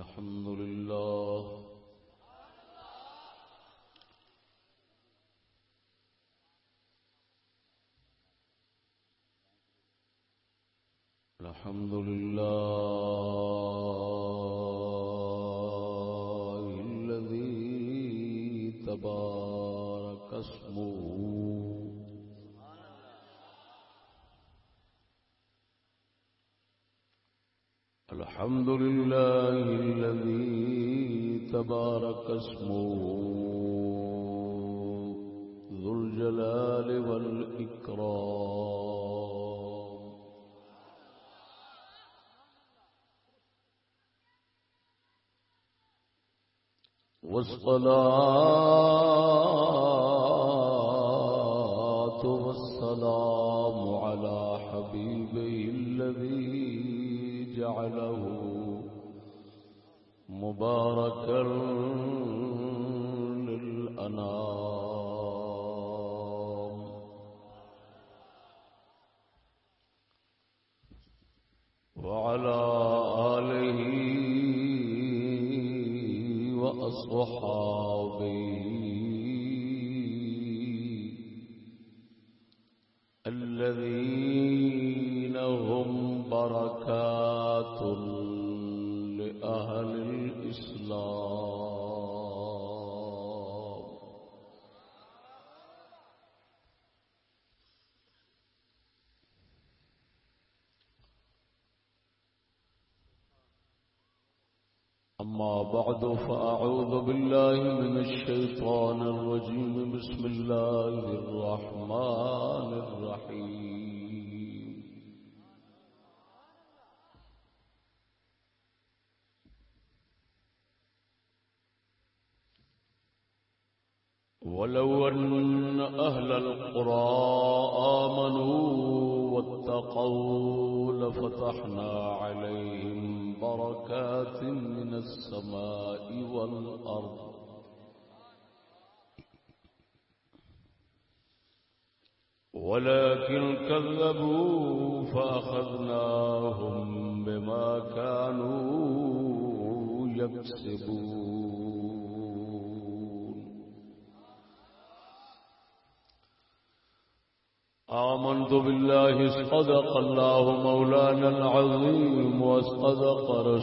الحمد لله. الحمد لله الذي تبارك اسمه الحمد لله الذي تبارك اسمه ذو الجلال والإكرام. والصلاة مباركا للأنام. وعلى آله وأصحابه الشيطان الرجيم بسم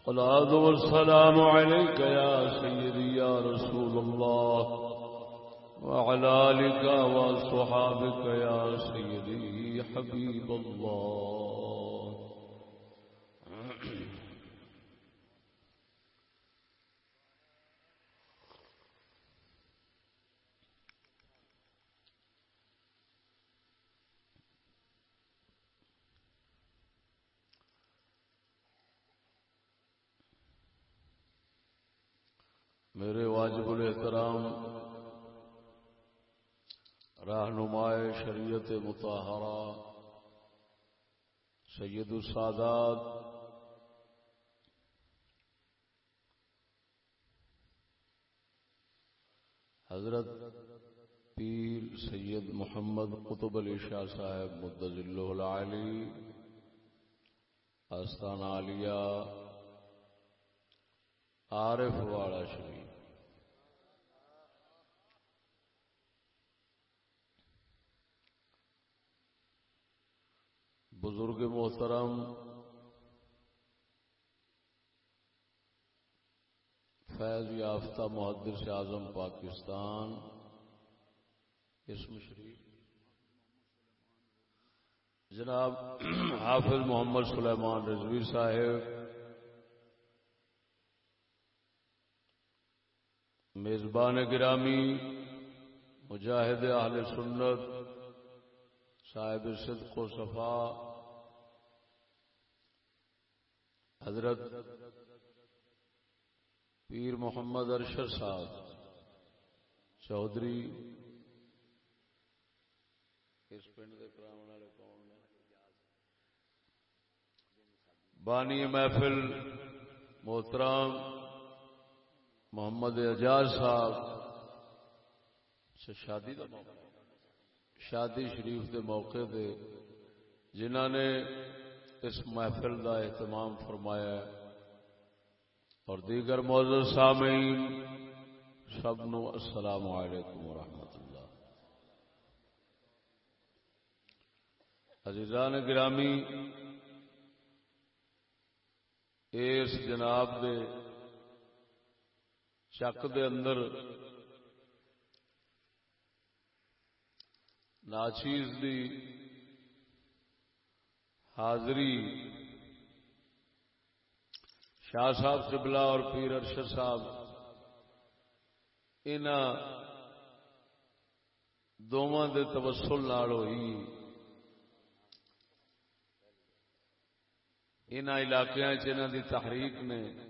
الصلاة والسلام عليك يا سيدي يا رسول الله وعلى آلك وصحابك يا سيدي حبيب الله. میرے واجب الاحترام، رہنمائے شریعت متحرہ سید السادات، حضرت پیر سید محمد قطب علی شاہ صاحب مدضل العالی آستان عالیہ عارف والا شریف بزرگ محترم، فیض یافتہ محدث اعظم پاکستان، اسم شریف۔ جناب حافظ محمد سلیمان رضوی صاحب میزبان گرامی، مجاہد اہل سنت، صاحب صدق و صفا، حضرت پیر محمد ارشد صاحب، چودھری، اس پنڈ کے والے کون بانی محفل محترام محمد اجاز صاحب اچھا، شادی کا موقع. شادی شریف دے موقع دے جنہ نے اس محفل کا اہتمام فرمایا اور دیگر معذر سامعین، سب نو السلام علیکم ورحمۃ اللہ۔ عزیزان گرامی، اس جناب دے چک دے اندر ناچیز دی حاضری شاہ صاحب چبلا اور پیر ارشد صاحب ان دونوں دے تبسل ہوئی۔ ان علاقوں دی تحریک نے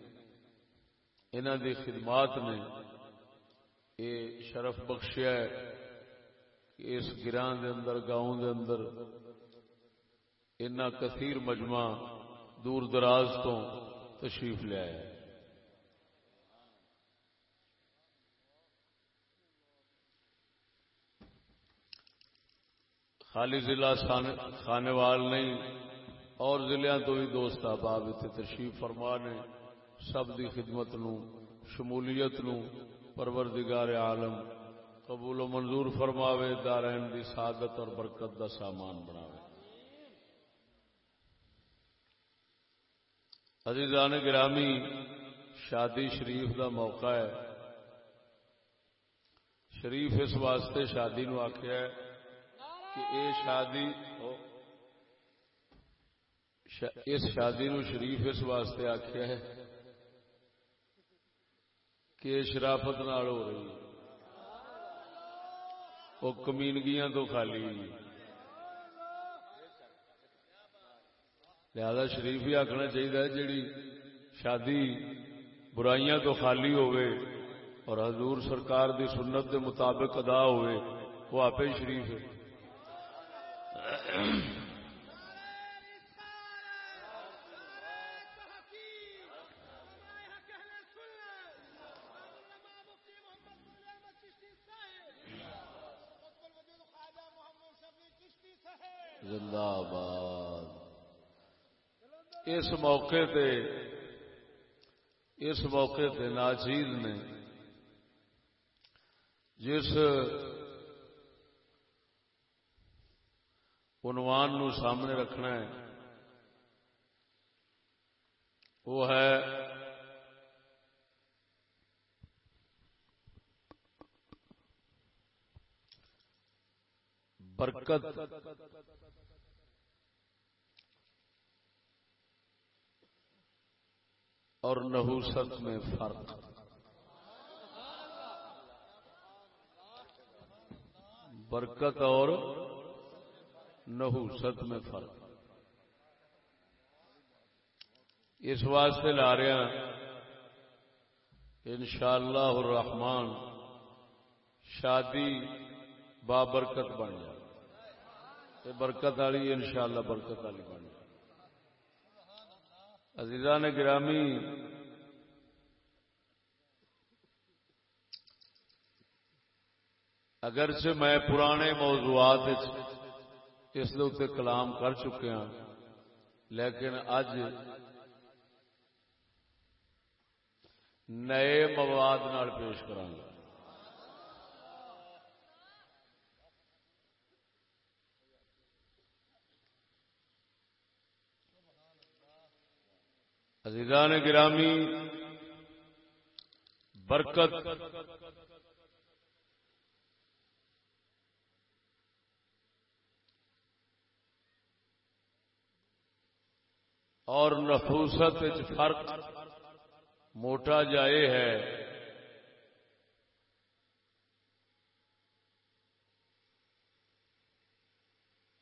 انہوں دی خدمات نے یہ شرف بخشیا ہے کہ اس گران دے اندر، گاؤں دے اندر اتنا کثیر مجمع دور دراز تو تشریف لیا ہے خالی ضلع خانے وال نہیں، اور ضلع تو بھی دوست احباب اتنے تشریف فرما نے۔ سب دی خدمت نو، شمولیت نو، پروردگار عالم قبول و منظور فرماوے، دارین دی سعادت اور برکت دا سامان بناوے۔ عزیزان گرامی، شادی شریف دا موقع ہے۔ شریف اس واسطے شادی نو آخیا ہے کہ اے شادی اس شادی نو شریف اس واسطے آخیا ہے کہ شرافت نال ہو رہی وہ کمینگیاں تو خالی۔ لہذا شریف ہی آخنا چاہیے جیڑی شادی برائیاں تو خالی ہوئے اور حضور سرکار دی سنت دے مطابق ادا ہوئے وہ آپ ہی شریف ہے زندہ آباد اس موقع تے، اس موقع تے ناچیز نے جس عنوان نو سامنے رکھنا ہے، وہ ہے، برکت۔ اور نحوست میں فرق۔ برکت اور نحوست میں فرق۔ اس واسطے لا رہا ان شاء اللہ الرحمان شادی بابرکت بن جائے۔ برکت والی ان شاء اللہ برکت والی بن جائے۔ عزیزان گرامی، اگرچہ میں پرانے موضوعات اس کلام کر چکے ہاں لیکن اج نئے مواد پیش کرا عزیزان گرامی برکت اور نفوست فرق موٹا جائے ہے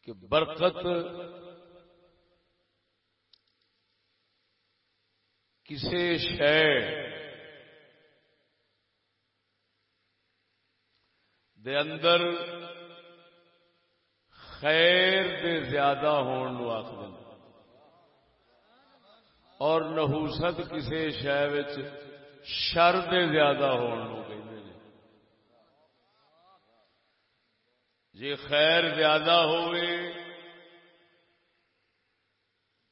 کہ برکت کسی دے اندر خیر دے زیادہ ہون آخر اور نحوست کسی شہ شر دے زیادہ ہون جی خیر زیادہ ہوئے،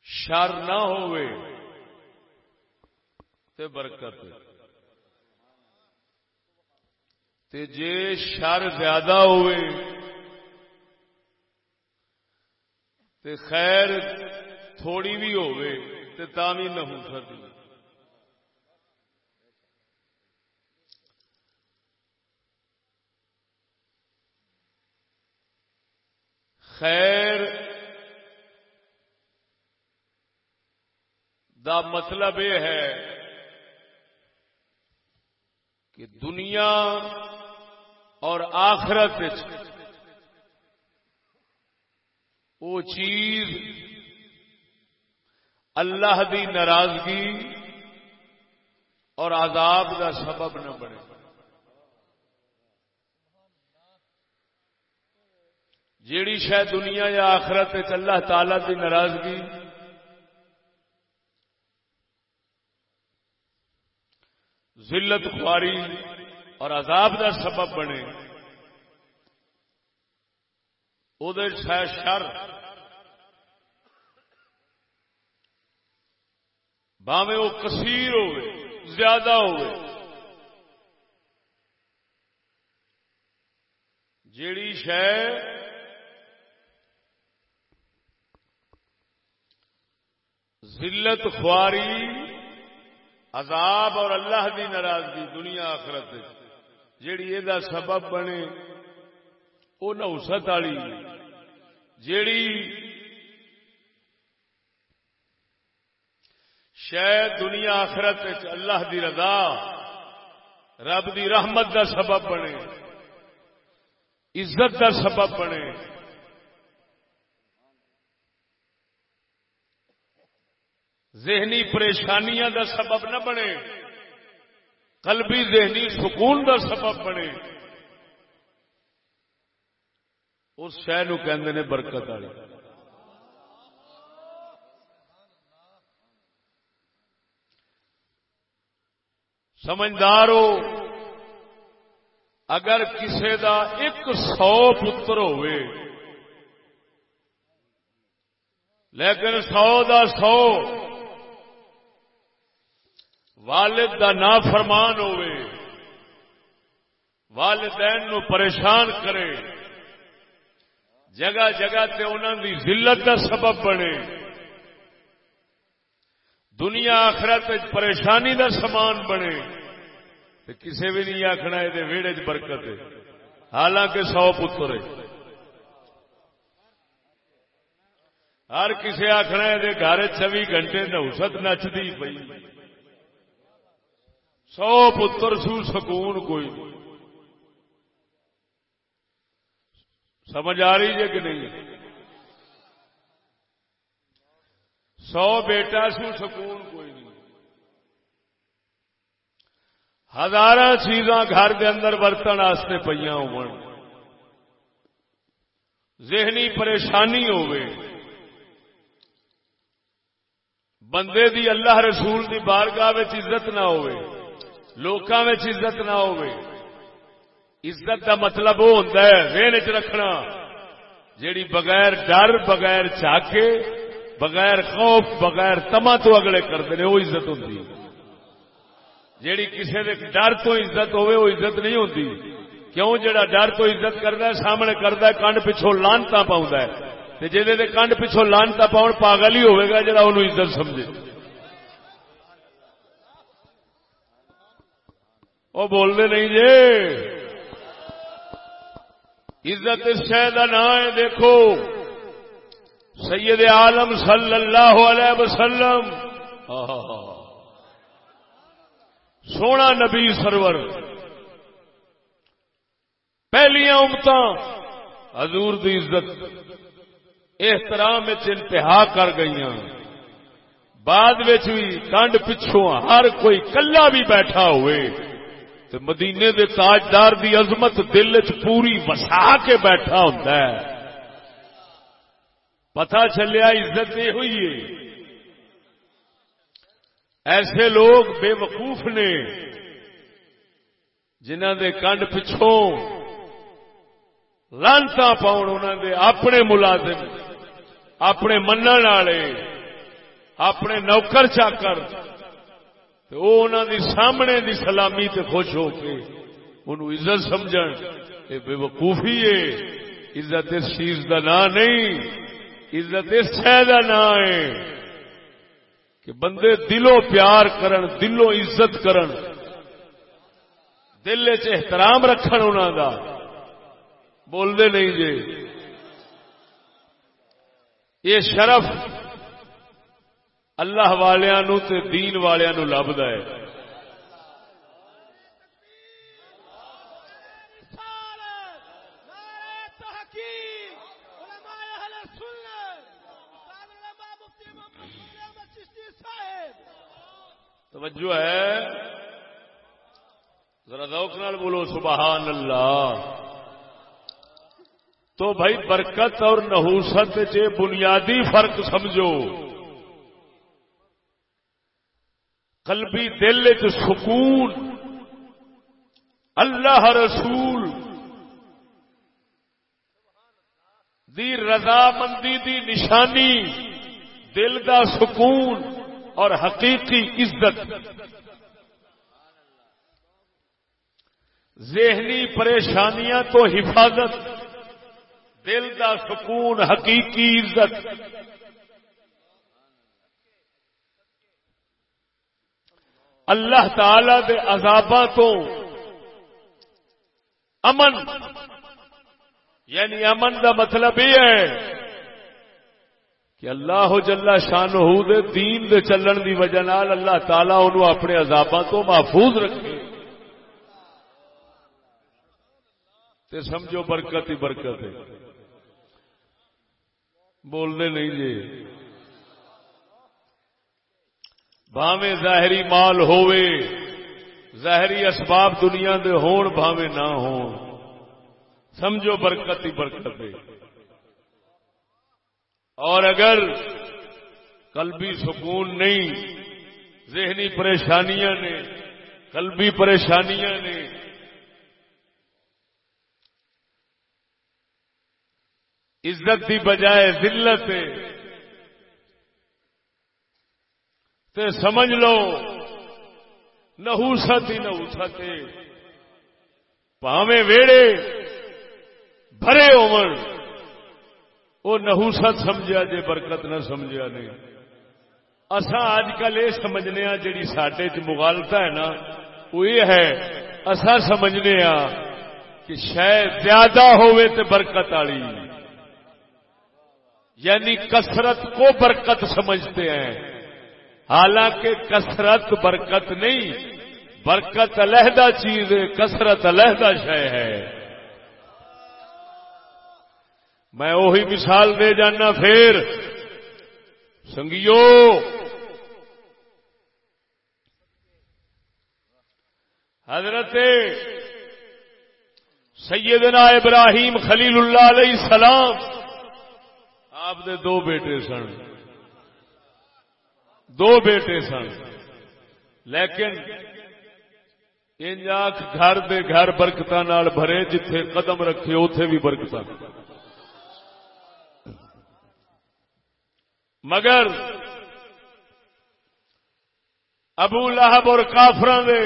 شر نہ ہوئے تے برکت۔ تے جے شر زیادہ ہوئے، تے خیر تھوڑی بھی ہوئے، تے تامی نہ ہو سکتی خیر دا مطلب یہ ہے کہ دنیا اور آخرت وہ چیز اللہ دی ناراضگی اور عذاب کا سبب نہ بنے۔ جیڑی شاید دنیا یا آخرت اللہ تعالی دی ناراضگی ذلت خواری اور عذاب کا سبب بنے۔ وہ شر۔ باوے وہ کثیر ہوئے، زیادہ ہوئے۔ جیڑی شہ ذلت خواری عذاب اور اللہ کی ناراضگی دنیا آخرت جیڑی یہ سبب بنے وہ نوست والی۔ جیڑی شاید دنیا آخرت اللہ دی رضا، رب دی رحمت دا سبب بنے، عزت دا سبب بنے۔ ذہنی پریشانیاں دا سبب نہ بنے۔ قلبی ذہنی سکون دا سبب بنے۔ اس شہ کہ برکت والی سمجھدار ہو اگر کسی دا ایک سو پتر ہوئے، لیکن سو دا سو والد دا نا فرمان ہوئے۔ والدین نو پریشان کرے۔ جگہ جگہ تے انہوں دی ذلت دا سبب بنے۔ دنیا آخرت پریشانی دا سامان بنے۔ تے کسے بھی نہیں آخنا یہ ویڑے چ برکت ہے۔ حالانکہ سو پتر ہے۔ ہر کسی آخنا یہ گھر چوبی گھنٹے نوست نچتی پی سو پتر سو سکون کوئی سمجھ آ رہی ہے کہ نہیں؟ سو بیٹا سو سکون کوئی نہیں۔ ہزار چیزاں گھر کے اندر برتن واسطے پہ ہو ذہنی پریشانی ہوئے بندے دی اللہ رسول دی بارگاہ عزت نہ ہوئے لوکاں عزت نہ ہوئے عزت کا مطلب وہ ہوتا ہے، ذہن چ رکھنا۔ جیڑی بغیر ڈر، بغیر چاکے بغیر خوف، بغیر تما تو اگلے کرتے ہیں وہ عزت ہوں جیڑی کسی کے ڈر تو عزت ہوئے وہ عزت نہیں ہوتی کیوں؟ جڑا ڈر تو عزت کرتا ہے، سامنے کرتا ہے، کنڈ پچھوں لانتا پاؤں جی کنڈ پچھوں لانتا پاؤن، پاگل ہی ہوئے گا جڑا انہوں عزت سمجھے۔ وہ بولتے نہیں جی۔ عزت اس شہ کا نام ہے، دیکھو۔ سید عالم صلی اللہ علیہ وسلم۔ سونا نبی سرور۔ پہلیاں امت حضور دی عزت۔ احترام انتہا کر گئی بعد بھی کنڈ پچھوں ہر کوئی کلا بھی بیٹھا ہوئے۔ تو مدینے دے تاجدار دی عظمت دل چ پوری وسا کے بیٹھا ہوتا ہے۔ پتا چلیا عزت یہ ہوئی ہے۔ ایسے لوگ بے وقوف نے جنہ دے کنڈ پچھوں لانتا پاؤن انہوں دے اپنے ملازم، اپنے من والے، اپنے نوکر چاکر دی سامنے دی سلامی تے خوش ہو کے انہوں عزت سمجھن یہ بے وقوفی ہے عزت اس چیز کا نام نہیں، عزت اس شہ کا نام ہے کہ بندے دلوں پیار کرن دلوں عزت کرن، دل چ احترام رکھن انہوں دا۔ بولتے نہیں جی یہ شرف اللہ والوں تے دین والوں لبد ہے۔ توجہ ہے۔ ذرا ذوق نال بولو سبحان اللہ تو بھائی برکت اور نحوست بنیادی فرق سمجھو۔ قلبی دل چ سکون، اللہ رسول دی رضامندی دی نشانی، دل دا سکون اور حقیقی عزت۔ ذہنی پریشانیاں تو حفاظت، دل دا سکون، حقیقی عزت۔ اللہ تعالی دے عذاباں تو امن یعنی امن دا مطلب یہ ہے کہ اللہ جلا شان دے دین دے چلن دی وجہ نال اللہ تعالی انہوں اپنے عذاباں تو محفوظ رکھے۔ تے سمجھو برکت ہی برکت ہے۔ بولنے نہیں جی۔ بھاوے ظاہری مال ہووے، ظاہری اسباب دنیا دے ہون بھاوے نہ ہون۔ سمجھو برکت ہی برکت ہے۔ اور اگر قلبی سکون نہیں، ذہنی پریشانیاں نے، قلبی پریشانیاں نے۔ عزت کی بجائے ذلت تے سمجھ لو نہوست ہی نہوست پاوے ویڑے بھرے امن وہ نہوست سمجھا جے، برکت نہ سمجھا نہیں اسا اج کل یہ سمجھنے ہاں جی سڈے چ مغالتا ہے نا وہ یہ ہے اسا سمجھنے ہاں کہ شاید زیادہ ہوئے تے برکت والی یعنی کثرت کو برکت سمجھتے ہیں۔ حالانکہ کثرت برکت نہیں، برکت علیحدہ چیز ہے، کثرت علیحدہ شے ہے۔ میں وہی مثال دے جانا پھر۔ سنگیو، حضرت سیدنا ابراہیم خلیل اللہ علیہ السلام، آپ دے دو بیٹے سن۔ دو بیٹے سن۔ لیکن انجاک گھر دے گھر برکت بھرے جتھے قدم رکھے اتے بھی برکت مگر ابو لہب اور کافر دے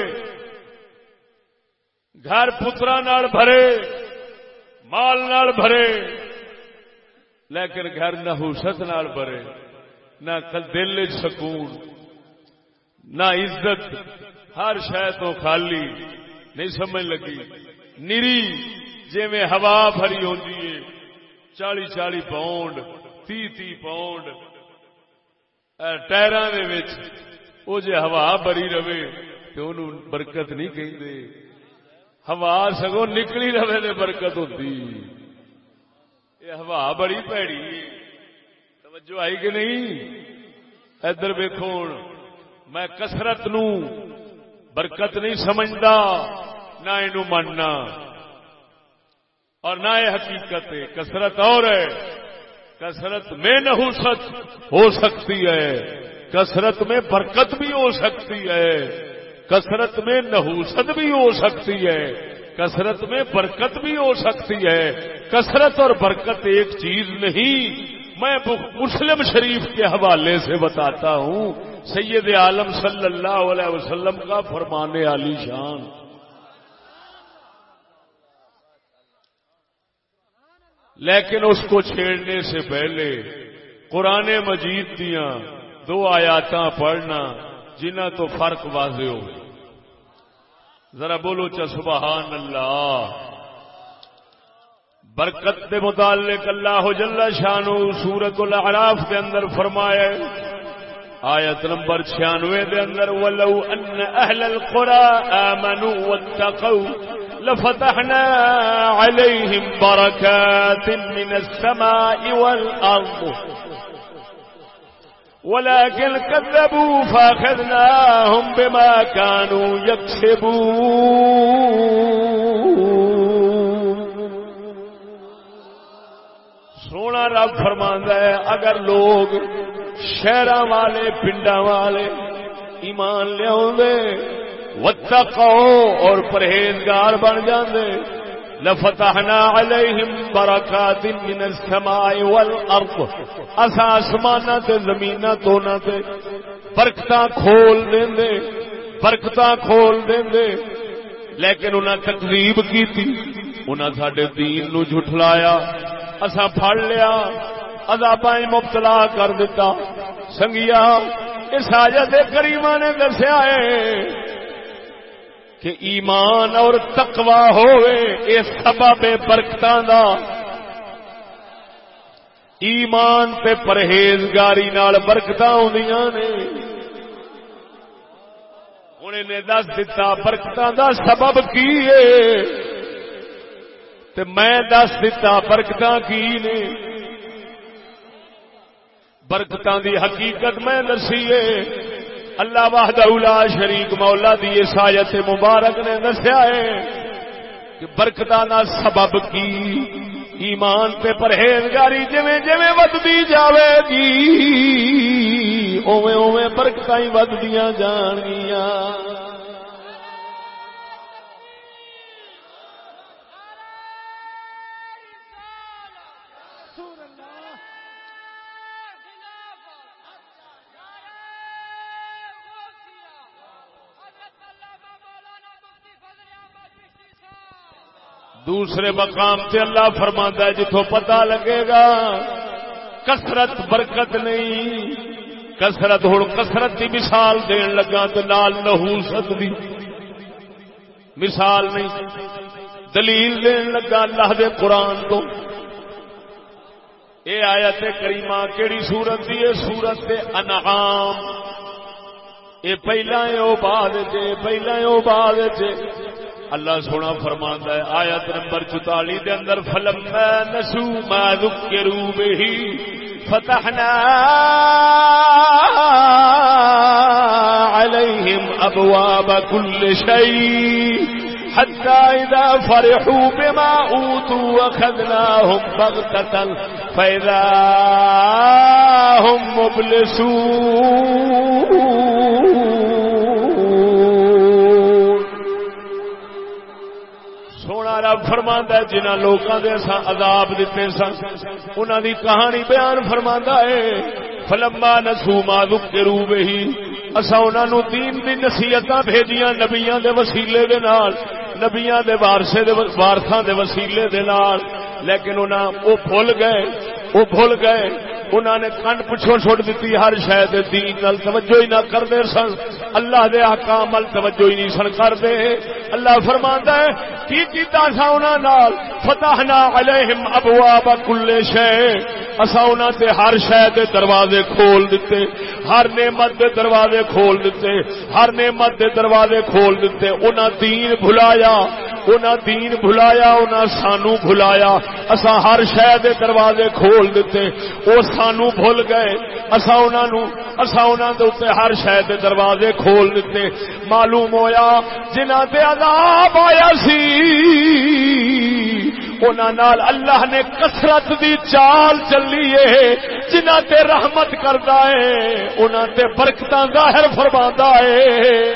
گھر پترا بھرے، مال نال بھرے، لیکن گھر نحوست نال بھرے۔ نہ دل سکون، نہ عزت، ہر شہ تو خالی، نہیں سمجھ لگی۔ نری جی میں ہوا بھری ہوتی ہے۔ چالی چالی پاؤنڈ، تی تی پاؤنڈ۔ ٹائر وہ جی ہوا بری رہے تو انہوں برکت نہیں کہ ہوا سگوں نکلی رہے برکت ہوتی یہ ہوا بڑی پیڑی توجہ آئی کہ نہیں؟ ادھر ویکو میں کسرت نو برکت نہیں سمجھتا نہ یہ مننا اور نہ یہ حقیقت ہے کسرت اور ہے۔ کسرت میں نحوست ہو سکتی ہے۔ کسرت میں برکت بھی ہو سکتی ہے۔ کسرت میں نحوست بھی ہو سکتی ہے۔ کسرت میں برکت بھی ہو سکتی ہے۔ کسرت اور برکت ایک چیز نہیں میں مسلم شریف کے حوالے سے بتاتا ہوں، سید عالم صلی اللہ علیہ وسلم کا فرمانے علی شان۔ لیکن اس کو چھیڑنے سے پہلے قرآن مجید دیا دو آیات پڑھنا جنہ تو فرق واضح ہو ذرا بولو چا سبحان اللہ۔ برکت دے متعلق اللہ جل شانو سورت الاعراف کے اندر فرمایا آیت نمبر چھیانوے دے اندر، ولو ان اہل القرى آمنوا واتقوا لفتحنا عليهم بركات من السماء والأرض۔ ولكن كذبوا فأخذناهم بما كانوا يكسبون۔ سونا رب فرماندا ہے، اگر لوگ شہر والے پنڈا والے ایمان لیا واتقو اور پرہیزگار بن جاندے، لفتحنا علیہم برکات من السماء والارض۔ اسا اسمانہ تے زمینہ تونا تے برکتاں کھول دیندے، برکتاں کھول دیندے۔ لیکن انہاں تکذیب کیتی، انہاں ساڈے دین نو جھٹلایا۔ اسا پھڑ لیا، عذاباں مبتلا کر دیتا سنگیا، اس حاجت کریمہ نے دسیا ہے کہ ایمان اور تقوا ہوئے یہ سبب برکت دا۔ ایمان تے پرہیزگاری نال برکت آدی نے۔ ہوں نے دس دتا برکت دا سبب کی ہے؟ تے میں دس دتا برکت کی نے؟ برکت دی حقیقت میں دسی ہے۔ اللہ واہد اولا شریک مولا دی سایت مبارک نے دسیا ہے کہ برکتانہ سبب کی ایمان تے پرہیزگاری جویں جویں ودتی جاوے گی، اوویں اوویں برکتاں ودیاں جان گیاں دوسرے مقام سے اللہ فرما ہے جتوں پتا لگے گا کسرت برکت نہیں۔ کسرت ہوں کسرت کی مثال دین لگا تو لال نحوست دی مثال نہیں۔ دلیل دین لگا اللہ دے قرآن تو۔ اے آیت کریمہ کیڑی سورت دی؟ سورت انعام۔ اے پہلا ہے او بعد جے پہلا ہے او بعد جے اللہ سونا فرما ہے، آیت نمبر چوتالی دے اندر فلم نسو ما ذکرو بہی فتحنا علیہم ابواب کل شیء حتى إذا فرحوا بما أوتوا وخذناهم بغتة فإذا هم مبلسون رب فرما جنہ لوگوں کے عذاب دیتے سن انہوں دی کہانی بیان فرما ہے، فلما نسو مالک کے روب ہی اصا انہوں دین دی نصیحت بھیجیاں نبیاں دے وسیلے دے نال، نبیاں دے وارسے دے وارساں دے وسیلے دے نال، لیکن انہاں وہ بھول گئے وہ بھول گئے۔ انہوں نے کن پچھو چھوڑ دیتی، ہر شاید دین نل توجہ ہی نہ کرتے سن۔ اللہ دے آکام ال توجہ ہی نہیں سن کرتے اللہ فرما ہے، کی کیتا سا انہوں نال؟ فتحنا علیہم ابواب کل شے۔ اسا انہوں تے ہر شے دے دروازے کھول دیتے۔ ہر نعمت دے دروازے کھول دیتے۔ ہر نعمت دے دروازے کھول دیتے۔ انہوں دین بھلایا۔ انہاں دین بھلایا انہاں سانو بھلایا۔ اسا ہر شے دے دروازے کھول دیتے۔ او سانو بھول گئے۔ اسا انہاں نو اسا انہاں دے اوتے ہر شے دے دروازے کھول دیتے۔ معلوم ہویا، جنہاں تے عذاب آیا سی نال اللہ نے کسرت دی چال چلی ہے۔ جنہ تے رحمت کرتا ہے انہوں تے برکت ظاہر فرما ہے۔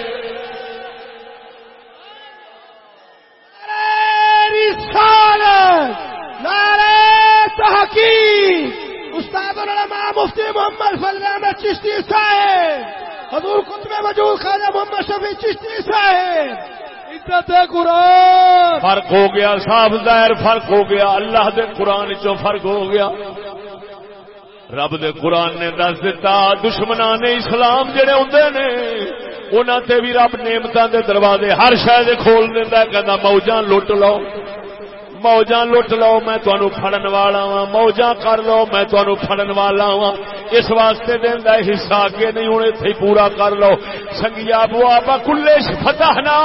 تحقیق! استاد العلماء مفتی محمد فضل احمد چشتی صاحب! حضور قطب وجود خواجہ محمد شفیع چشتی صاحب! قرآن! فرق ہو گیا صاف ظاہر فرق ہو گیا، اللہ دے قرآن چو فرق ہو گیا۔ رب دے قرآن نے دس دتا، دشمنان نے اسلام جڑے ہوں نے انہوں تے بھی رب نعمتوں دے دروازے ہر شہر کھول دینا کہ موجہ لٹ لو۔ موجاں لٹ لو میں تمہوں فڑن والا وا موجاں کر لو میں تمہوں فڑن والا وا اس واسطے دینا حصہ اگے نہیں ہوں اتنے پورا کر لو سنگیا بوا با کلے فتحنا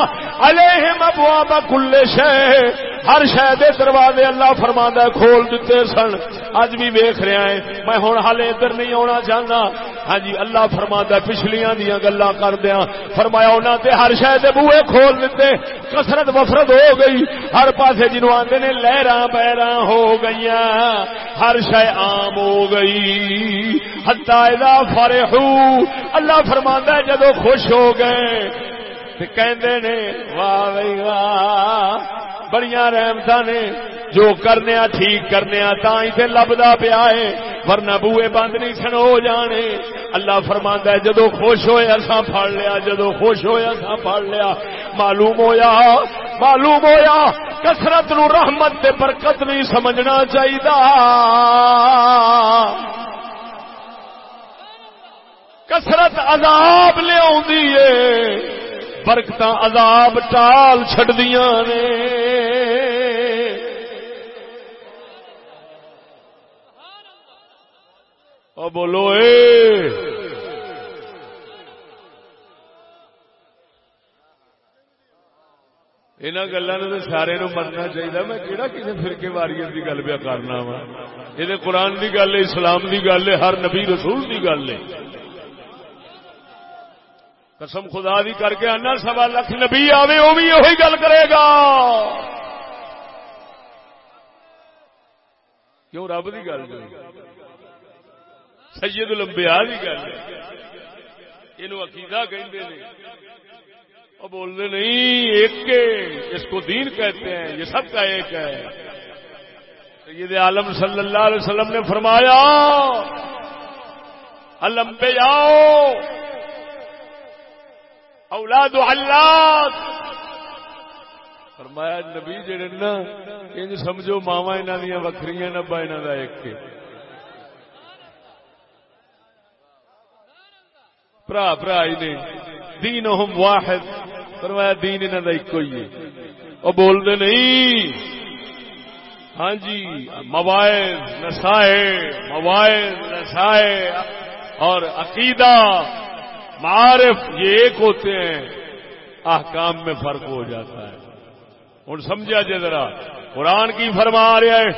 علیہم ابوا با کلے شہ ہر شہ دروازے اللہ فرما کھول دیتے سن اج بھی ویخ رہا ہے میں ہوں ہال ادھر نہیں آنا چاہتا ہاں جی اللہ فرما پچھلیاں دیا گلا کردیا فرمایا انہوں نے ہر شہ بوئے کھول دیتے کسرت وفرت ہو گئی ہر پاسے جنوب آتے نے لہر پیرا ہو گئی ہر شہ عام ہو گئی۔ ہتا فرح اللہ فرما جدو خوش ہو گئے کہ واہ واہ بڑی رحمت نے، جو کرنے ٹھیک کرنے تے لبدا پیا ہے، ورنہ بوئے بند نہیں سن ہو جانے. اللہ فرما ہے جدو خوش ہوئے اصا پڑ لیا جدو خوش ہوئے اصا پڑ لیا. معلوم ہویا معلوم ہویا کسرت نو رحمت تے برکت نہیں سمجھنا چاہیے کسرت عذاب لیا برکت عذاب ٹال چڈیا نے۔ بولو اے۔ ان گلوں سارے نو مرنا چاہیے میں کہڑا کسی فرقے واریت کی گل پہ کرنا وا؟ یہ قرآن کی گل ہے، اسلام کی گل ہے، ہر نبی رسول کی گل ہے۔ قسم خدا دی کر کے آنا، سوا لکھ نبی آوے وہ بھی یہ گل کرے گا۔ کیوں رب کی گل سید لمبیا کی گل یہ عقیدہ کہتے ہیں نہیں، ایک اس کو دین کہتے ہیں، یہ سب کا ایک ہے۔ سید عالم صلی اللہ علیہ وسلم نے فرمایا المبیا اولاد اللہ فرمایا نبی جڑے نا، انج سمجھو ماوا انہاں دیا وکھریاں نبا انہاں دا ایک کے برا برا ہی نے دینہم واحد۔ فرمایا دین انہاں دا ایک ہی ہے۔ او بول دے نہیں۔ ہاں جی موائل نسائے موائل نسائے اور عقیدہ۔ معارف یہ ایک ہوتے ہیں، احکام میں فرق ہو جاتا ہے۔ ہوں سمجھا جی ذرا، قرآن کی فرما رہا ہے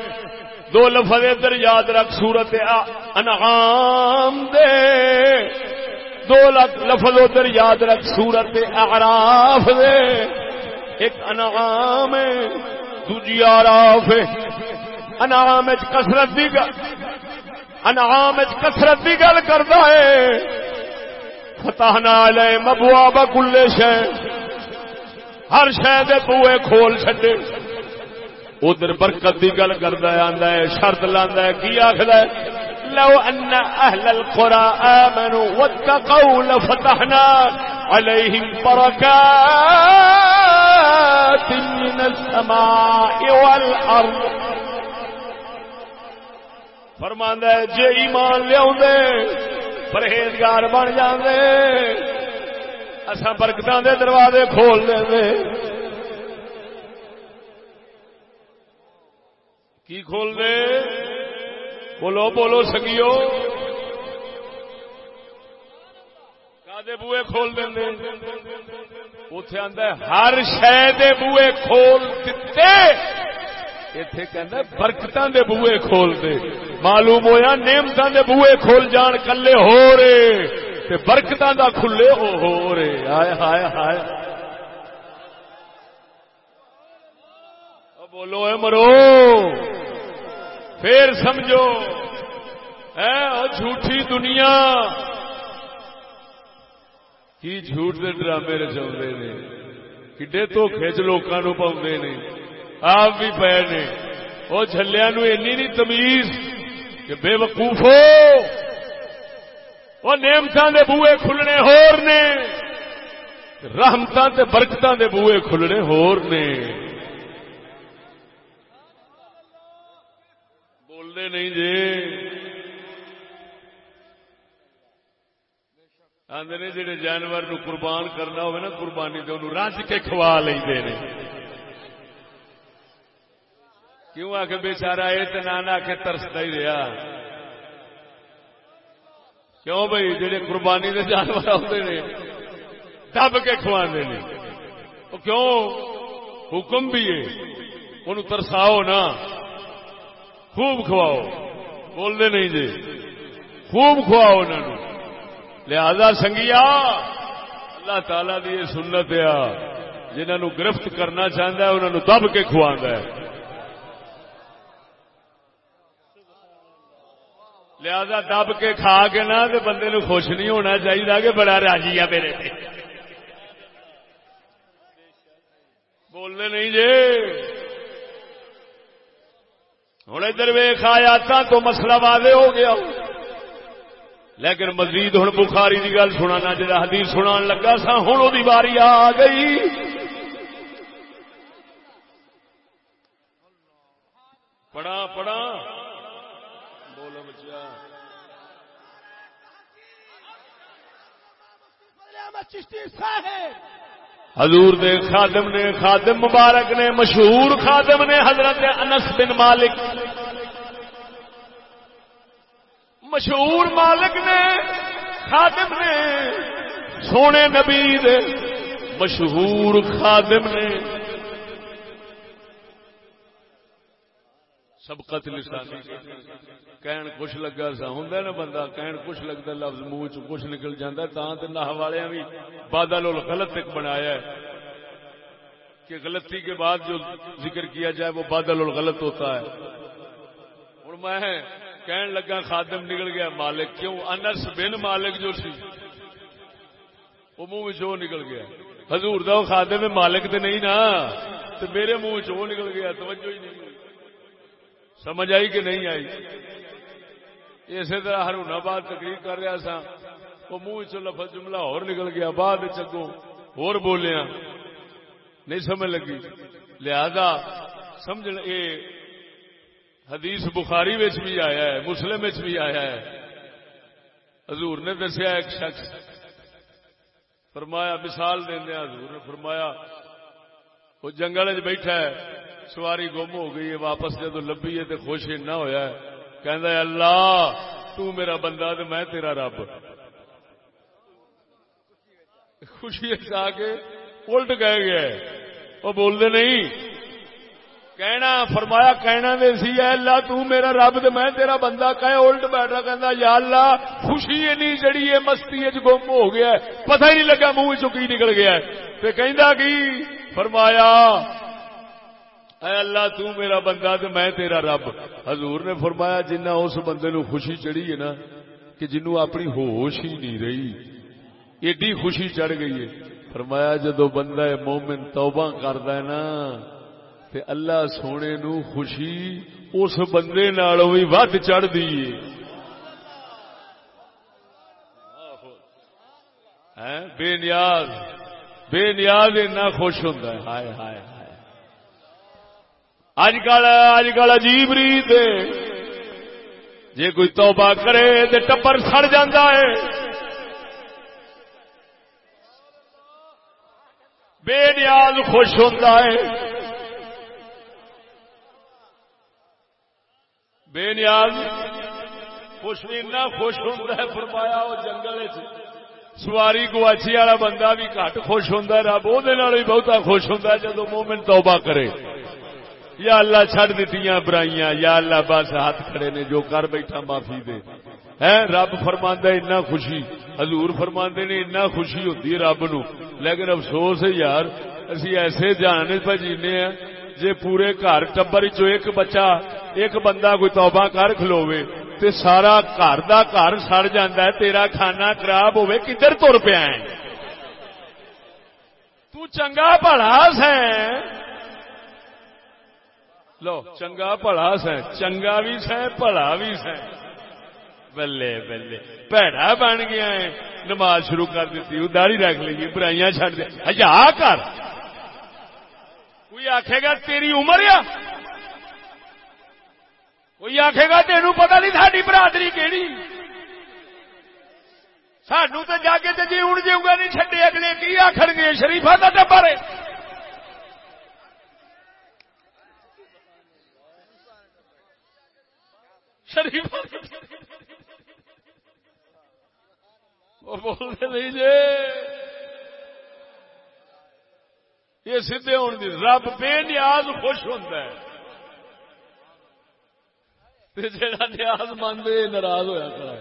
دو لفظ ادھر یاد رکھ، سورت انعام دے۔ دو لفظ ادھر یاد رکھ، سورت اعراف دے۔ ایک انعام دوجی آراف انعام کسرت گل انعام کسرت بھی گل کرتا ہے۔ فتح نہ مبوا بکلے شہ ہر شہ دے بوئے کھول چڈے ادھر برکت کی گل کرتا ہے شرط لانا کی آخر لو ان أهل القرى امنوا واتقوا لفتحنا عليهم بركات من السماء والارض فرماندا ہے جے ایمان لے پرہیزگار بن جاندے اصا برکتوں دے دروازے کھول دیں کی کھول دے بولو بولو سگیو کا بوئے کھول دیں اتے آتا ہے، ہر شہ بوئے کھول دیتے اتے کہ برکتوں دے بوئے کھول دے۔ معلوم ہویا نعمتوں دے بوئے کھول جان کلے ہو رہے برکتوں دا کھلے ہو ہو رہے ہائے ہائے ہائے۔ بولو، اے مرو، پھر سمجھو۔ اے جھوٹھی دنیا۔ کی جھوٹ دے ڈرامے رچاؤ نے؟ کڈے تو کھچ لوگوں پاؤں نے؟ آپ بھی پے نے۔ وہ جلیا نو نہیں تمیز کہ بے وقوف ہو۔ وہ نعمتوں دے بوئے کھلنے ہور نے۔ رحمتوں تے برکتوں دے بوئے کھلنے ہور نے۔ بولنے نہیں جی آدھے جڑے جانور نو قربان کرنا ہوئے نا، قربانی تو انہوں رج کے کھوا لیں کیوں آ کے بےچارا یہ تو کے ترستا ہی رہا کیوں بھائی جڑے قربانی دے جانور آتے نے، دب کے کھوا کیوں؟ حکم بھی ہے ان ترساؤ نا خوب کھواؤ۔ بولتے نہیں جی خوب کھواؤ انہوں لہذا سنگیا، اللہ تعالی دی سنت آ جنہوں گرفت کرنا چاہتا ہے انہوں دب کے کھوا ہے۔ لہذا دب کے کھا کے نہ بندے نو خوش نہیں ہونا چاہیے کہ بڑا راجی ہے میرے پہ بولنے نہیں جی ہوں ادھر ویخ آیا تو مسئلہ واضح ہو گیا۔ لیکن مزید ہوں بخاری کی گل سنا جا حدیث سنا لگا سا ہوں وہ باری آ گئی۔ پڑھا پڑھا بولو بچیا حضور دے خادم نے، خادم مبارک نے، مشہور خادم نے حضرت انس بن مالک۔ مشہور مالک نے، خادم نے، سونے نبی دے۔ مشہور خادم نے۔ سبقت لسانی کہن کچھ لگا سا ہوں نا بندہ؟ کہن کچھ لگتا لفظ منہ چ کچھ نکل جاتا تا نہ والے بھی بادل غلط ایک بنایا ہے۔ کہ غلطی کے بعد جو ذکر کیا جائے، وہ بادل غلط ہوتا ہے۔ اور میں کہن لگا، خادم نکل گیا، مالک کیوں؟ انس بن مالک جو سی، وہ منہ چ نکل گیا۔ حضور دا خادم مالک تو نہیں نا تو میرے منہ چ نکل گیا، توجہ ہی نہیں۔ سمجھ آئی کہ نہیں آئی؟ اسی طرح ہر آباد تقریر کر رہا سا۔ وہ منہ چ لفظ جملہ اور نکل گیا، بعد چگوں اور بولیا۔ نہیں سمجھ لگی۔ لہذا سمجھ اے حدیث بخاری بھی آیا ہے، مسلم بھی آیا ہے۔ حضور نے دسیا ایک شخص، فرمایا، مثال دیا حضور نے فرمایا، وہ جنگل بیٹھا ہے۔ سواری گم ہو گئی ہے، واپس جدو لبھی ہے تو خوش نہ ہویا ہے۔ ہوا کہ اللہ، تو میرا بندہ تو میں تیرا رب۔ خوشی آ کے الٹ کہہ گیا ہے۔ وہ بولتے نہیں۔ کہنا، فرمایا، کہنا دے سی ہے، اللہ، تو میرا رب تو میں تیرا بندہ کہے، الٹ بیٹھا کہنا یا اللہ، خوشی نہیں جڑی ہے، مستی گم ہو گیا ہے۔ پتہ ہی نہیں لگا، منہ چکی نکل گیا ہے۔ کہ فرمایا اے اللہ، تو میرا بندہ تو میں تیرا رب۔ حضور نے فرمایا، جنہ اس بندے نو خوشی چڑھی ہے نا، کہ جنو اپنی ہوش ہی نہیں رہی۔ ایڈی خوشی چڑھ گئی ہے۔ فرمایا جدو بندہ مومن توبہ کرتا ہے نا، تے اللہ سونے نو خوشی اس بندے نالوں بھی ود چڑھ دی ہاں، بے نیاز بے نیاز اتنا خوش ہوتا ہے۔ ہائے ہائے۔ اج کل اج کل عجیب ریت جی کوئی توبہ کرے تو ٹپر سڑ ہے۔ بے نیاز خوش ہوتا ہے۔ بے نیاز خوش اتنا خوش ہوتا ہے، فرمایا وہ جنگل سواری گواچی والا بندہ بھی گھٹ خوش ہوتا رب وہ بہتا خوش ہوتا جدو مومن توبہ کرے۔ یا اللہ چڈ دیتی برائیاں، یا اللہ بس ہاتھ کھڑے نے جو کر بیٹھا معافی دے۔ ہے رب فرما اتنا خوشی۔ حضور فرما نے اتنا خوشی ہوتی ہے رب نو۔ لیکن افسوس ہے یار، اسی ایسے جانے پہ جینے ہیں جے پورے گھر ٹبر چو ایک بچہ، ایک بندہ کوئی توبہ کر کھلوے تے سارا گھر دا گھر سڑ جاندہ ہے، تیرا کھانا خراب ہوئے کدھر تر پیا ہے؟ تو چنگا پڑا سیں لو، چنگا پڑا سیں چنگا بھی سیں پڑا بھی سیں بلے بلے۔ پیڑا بن گیا ہے نماز شروع کر دیتی داڑھی رکھ لی برائیاں چڈ دیا ہزار کر۔ کوئی آخے گا، تیری عمر یا؟ کوئی آخے گا تین پتا نہیں ساری برادری کہڑی سانو تو جا کے جی ہوں جی نہیں چڈے اگلے کی آخر گے؟ شریفا کا ٹبر شریف بولتے نہیں جی۔ یہ سیدھے ہونے رب بے نیاز خوش ہوتا ہے۔ جا نیاز مند ناراض ہوا کھڑا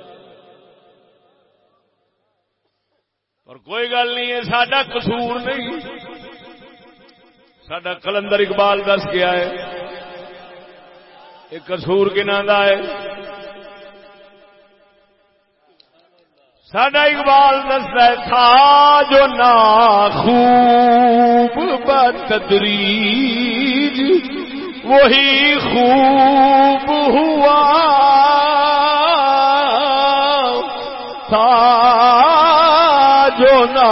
اور کوئی گل نہیں ہے سڈا قصور نہیں۔ سڈا کلندر اقبال دس گیا ہے۔ ایک کسور کنا ہے؟ سڈا اقبال دستا ہے، تھا جو نا خوب بتدریج وہی خوب ہوا۔ تھا جو نہ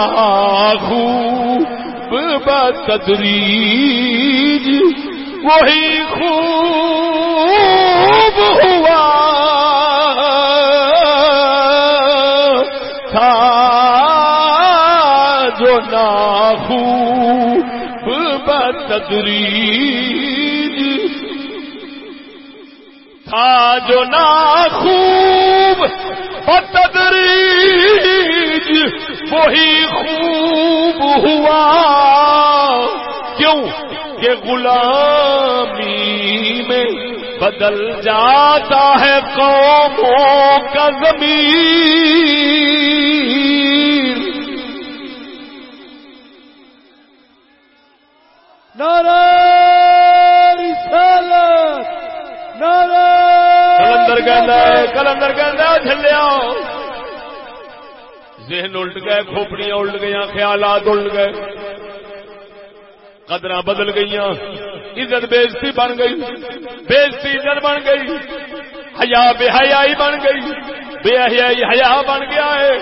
خوب بتدریج وہی خوب ہوا۔ تھا جو نہ خوب بتدریج۔ تھا جو نا خوب تدریج وہی خوب ہوا۔ کیوں کہ غلامی میں بدل جاتا ہے قوموں کا زمین نعرہ رسالت نعرہ کلندر کلندر چلیا ذہن الٹ گئے کھوپڑیاں الٹ گئی خیالات الٹ گئے۔ قدر بدل گئی عزت بےزتی بن گئی۔ بےزتی عزت بن گئی۔ حیا بے حیائی بن گئی۔ بے حیائی حیا بن گیا ہے۔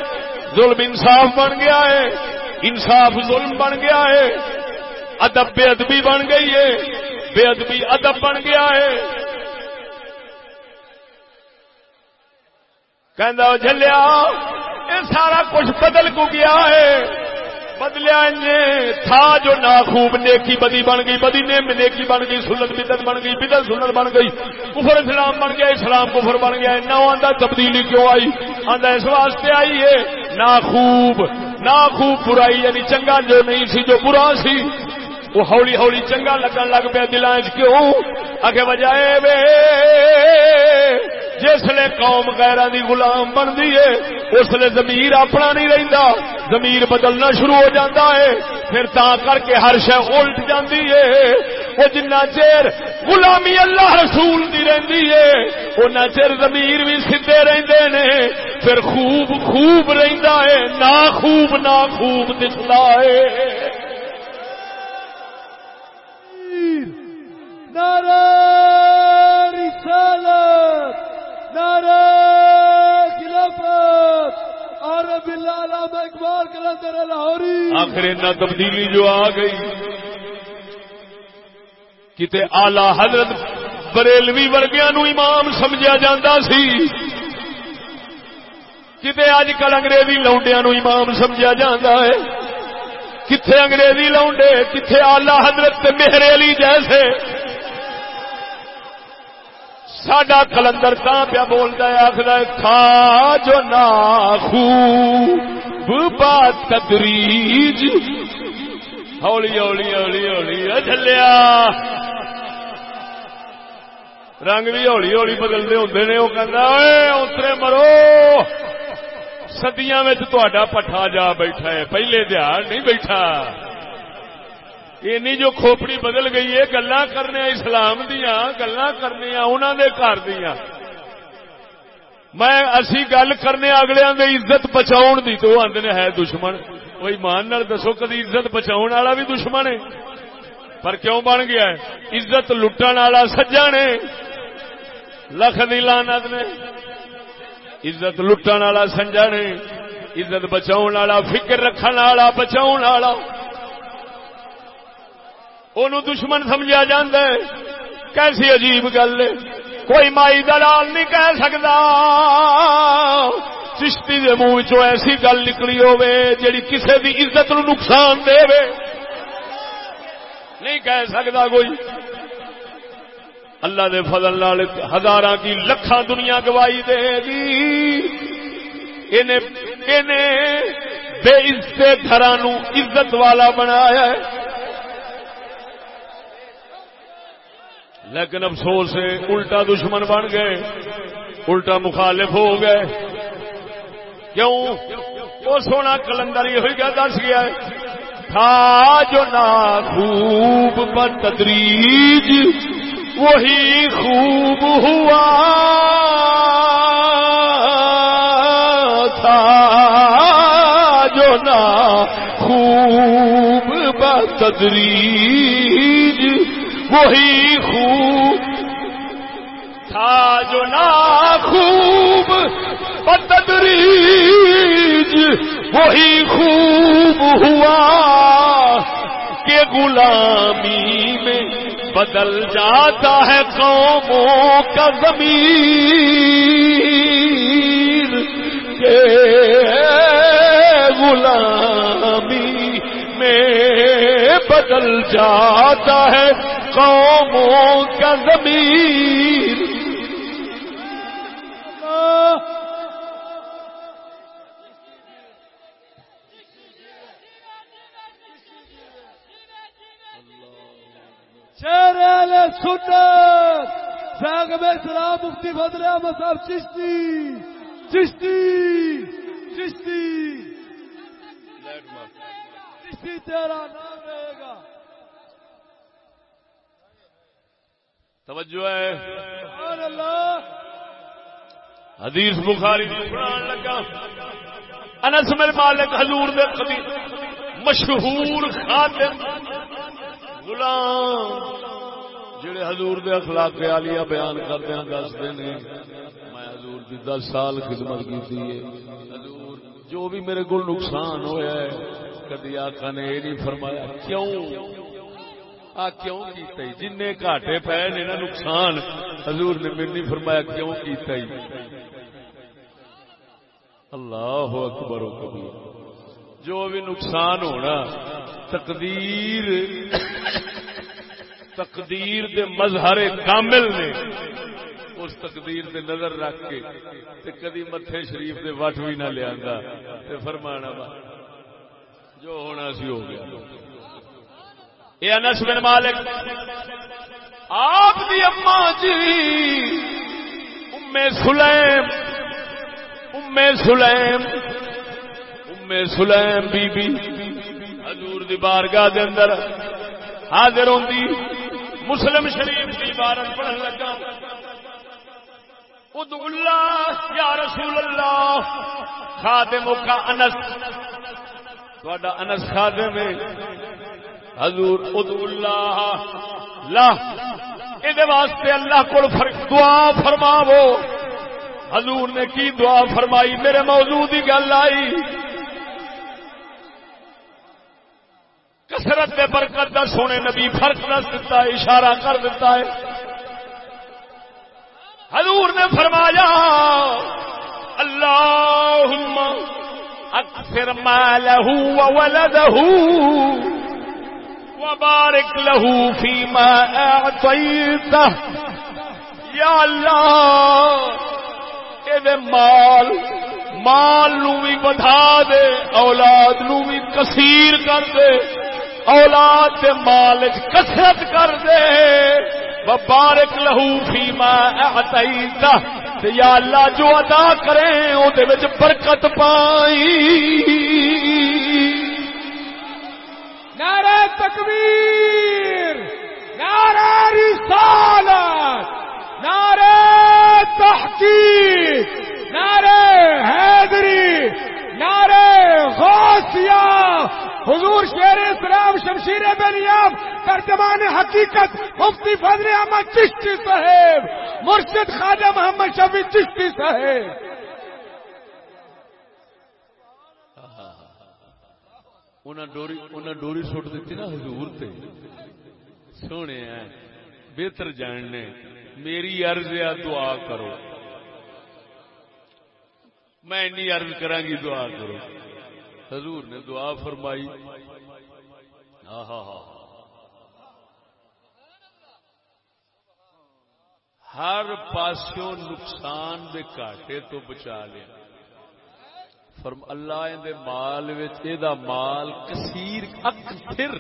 ظلم انصاف بن گیا ہے۔ انصاف ظلم بن گیا ہے۔ ادب بے ادبی بن گئی ہے۔ بے ادبی ادب بن گیا ہے۔ جلیا یہ سارا کچھ بدل کو گیا ہے۔ بدلیا تھا جو نا خوب نیکی بدی بن گئی، بدی نیکی بن گئی، سنت بدت بن گئی بدل سنت بن گئی۔ کفر اسلام بن گیا، اسلام کفر بن گیا۔ نہ آدھا تبدیلی کیوں آئی؟ آدھا اس واسطے آئی ہے نا خوب نا خوب برائی یعنی چنگا جو نہیں سی، جو برا سی وہ ہولی ہولی چنگا لگن لگ پیا دلان کیوں؟ اگے بجائے وے جسے قوم غیران دی غلام بنتی ہے، اس لیے زمیر اپنا نہیں رہتا زمیر بدلنا شروع ہو جاتا ہے، پھر تا کر کے ہر شہ الٹ جاتی ہے۔ وہ جنا چیر غلامی اللہ رسول دی رہتی ہے ان چیر زمیر بھی سیدے رہتے نے۔ پھر خوب خوب رہتا ہے نہ خوب نہ خوب دستا ہے۔ علامہ اقبال کلندر لاہوری۔ آخر اتنا تبدیلی جو آ گئی۔ کتے آلہ حضرت بریلوی ورگیا نو امام سمجھا جاتا سی۔ کتے اج کل انگریزی لونڈیا نو امام سمجھا جاتا ہے۔ کتنے انگریزی لونڈے کتنے آلہ حضرت میرے علی جیسے۔ ساڈا کلندر تا پیا بولتا ہے؟ آخر کھا جو نا خوب بات تدریج۔ ہولی ہولی ہولی ہولی چلیا رنگ بھی ہولی ہولی بدلتے ہوتے نے وہ کہتا اترے مرو۔ سدیاں پٹھا جا بیٹھا ہے، پہلے دہاڑ نہیں بیٹھا۔ اینی جو کھوپڑی بدل گئی ہے گلا کرنے اسلام دیا گلا کرنے انہوں دے گھر دیا میں اسی گل کرنے اگلے دے عزت بچاؤ دی تو آدھے ہے دشمن۔ وہ ایمان دسو، کدی عزت بچاؤ والا بھی دشمن ہے؟ پر کیوں بن گیا ہے؟ عزت لٹن والا سجا نے۔ لکھ دی لانت نے۔ عزت لٹن والا سنجا نے۔ عزت بچاؤ والا، فکر رکھنے والا بچاؤ والا۔ دشمن سمجھا جا کیسی عجیب گل کوئی مائی دلال نہیں کہہ سکتا چشتی دے منہ چ ایسی گل نکلی ہوے جیڑی کسے دی عزت نو نقصان دے وے نہیں کہہ سکتا کوئی۔ اللہ دے فضل نال ہزار کی لکھاں دنیا گواہی دے گی بے عزت گھر عزت والا بنایا ہے۔ لیکن افسوس ہے، الٹا دشمن بن گئے، الٹا مخالف ہو گئے۔ کیوں؟ وہ سونا کلندر یہ ہوئی دس گیا ہے۔ تھا جو نا خوب بتدریج وہی خوب ہوا۔ تھا جو نا خوب بتدریج وہی خوب تھا جو نا خوب بتدریج وہی خوب ہوا کہ غلامی میں بدل جاتا ہے قوموں کا زمین کہ غلامی میں بدل جاتا ہے قوموں کا زمین شیر سنت ساگ میں سلام مفتی بدل احمد صاحب، چشتی چشتی چشتی۔ چشتی تیرا نام رہے گا۔ توجہ ہے۔ حدیث بخاری قرآن لگا۔ انس میرے مالک حضور دے قدیم مشہور خادم غلام، جڑے حضور دے اخلاق عالیہ بیان کرتے ہیں، دستے ہیں، میں حضور دی دس سال خدمت کی تھی حضور، جو بھی میرے کو نقصان ہویا ہے، کدی آقا نے یہ نہیں فرمایا، کیوں؟ آ کیوں کیتا ہی؟ جن گاٹے پے نے نا نقصان، حضور نے میرے فرمایا کیوں کیتا ہی؟ اللہ اکبر و کبیر۔ جو بھی نقصان ہونا، تقدیر تقدیر دے مظہر کامل نے، اس تقدیر دے نظر رکھ کے تے کدی متھے شریف دے وٹ بھی نہ لیا تے فرمانا جو ہونا سی ہو گیا۔ یہ انس بن مالک، آپ دی اما جی ام سلیم ام سلیم ام سلیم بی بی حضور دی بارگاہ دے اندر حاضر ہوندی، مسلم شریف کی عبارت پڑھن لگا۔ ادعو اللہ، یا رسول اللہ، خادم کا انس۔ تھوڑا انس خادم ہے۔ حضور ادعو اللہ لا یہ واسطے اللہ کو دعا فرماو حضور نے کی دعا فرمائی؟ میرے موضوع کی گل آئی۔ کسرت کے برکت کا سونے نبی فرق دس دیتا ہے، اشارہ کر دیتا ہے۔ حضور نے فرمایا اللہ اکثر مالہ وولدہ وبارك له فيما أعطيته. يا الله اے مال مال نو بھی بدھا دے، اولاد نو بھی کثیر کر دے، اولاد دے مال کسرت کر دے۔ بارک لہو فی ما یا اللہ، جو ادا کریں او دے وچ برکت پائی نعرہ تکبیر، نعرہ رسالت، نعرہ تحقیق، نعرہ حیدری، نعرہ غوثیہ۔ حضور شیر اسلام شمشیر بنیاب، ترجمان حقیقت، مفتی فضل احمد چشتی صاحب، مرشد خواجہ محمد شفیع چشتی صاحب۔ ڈوری سٹ دیتی نا حضور تے سونے بہتر جاننے میری عرض یا دعا کرو میں اینی عرض کرا گی دعا کرو حضور نے دعا فرمائی ہر پاسوں نقصان دے کاٹے تو بچا لیا فرم اللہ دے مال دا مال کثیر اکثر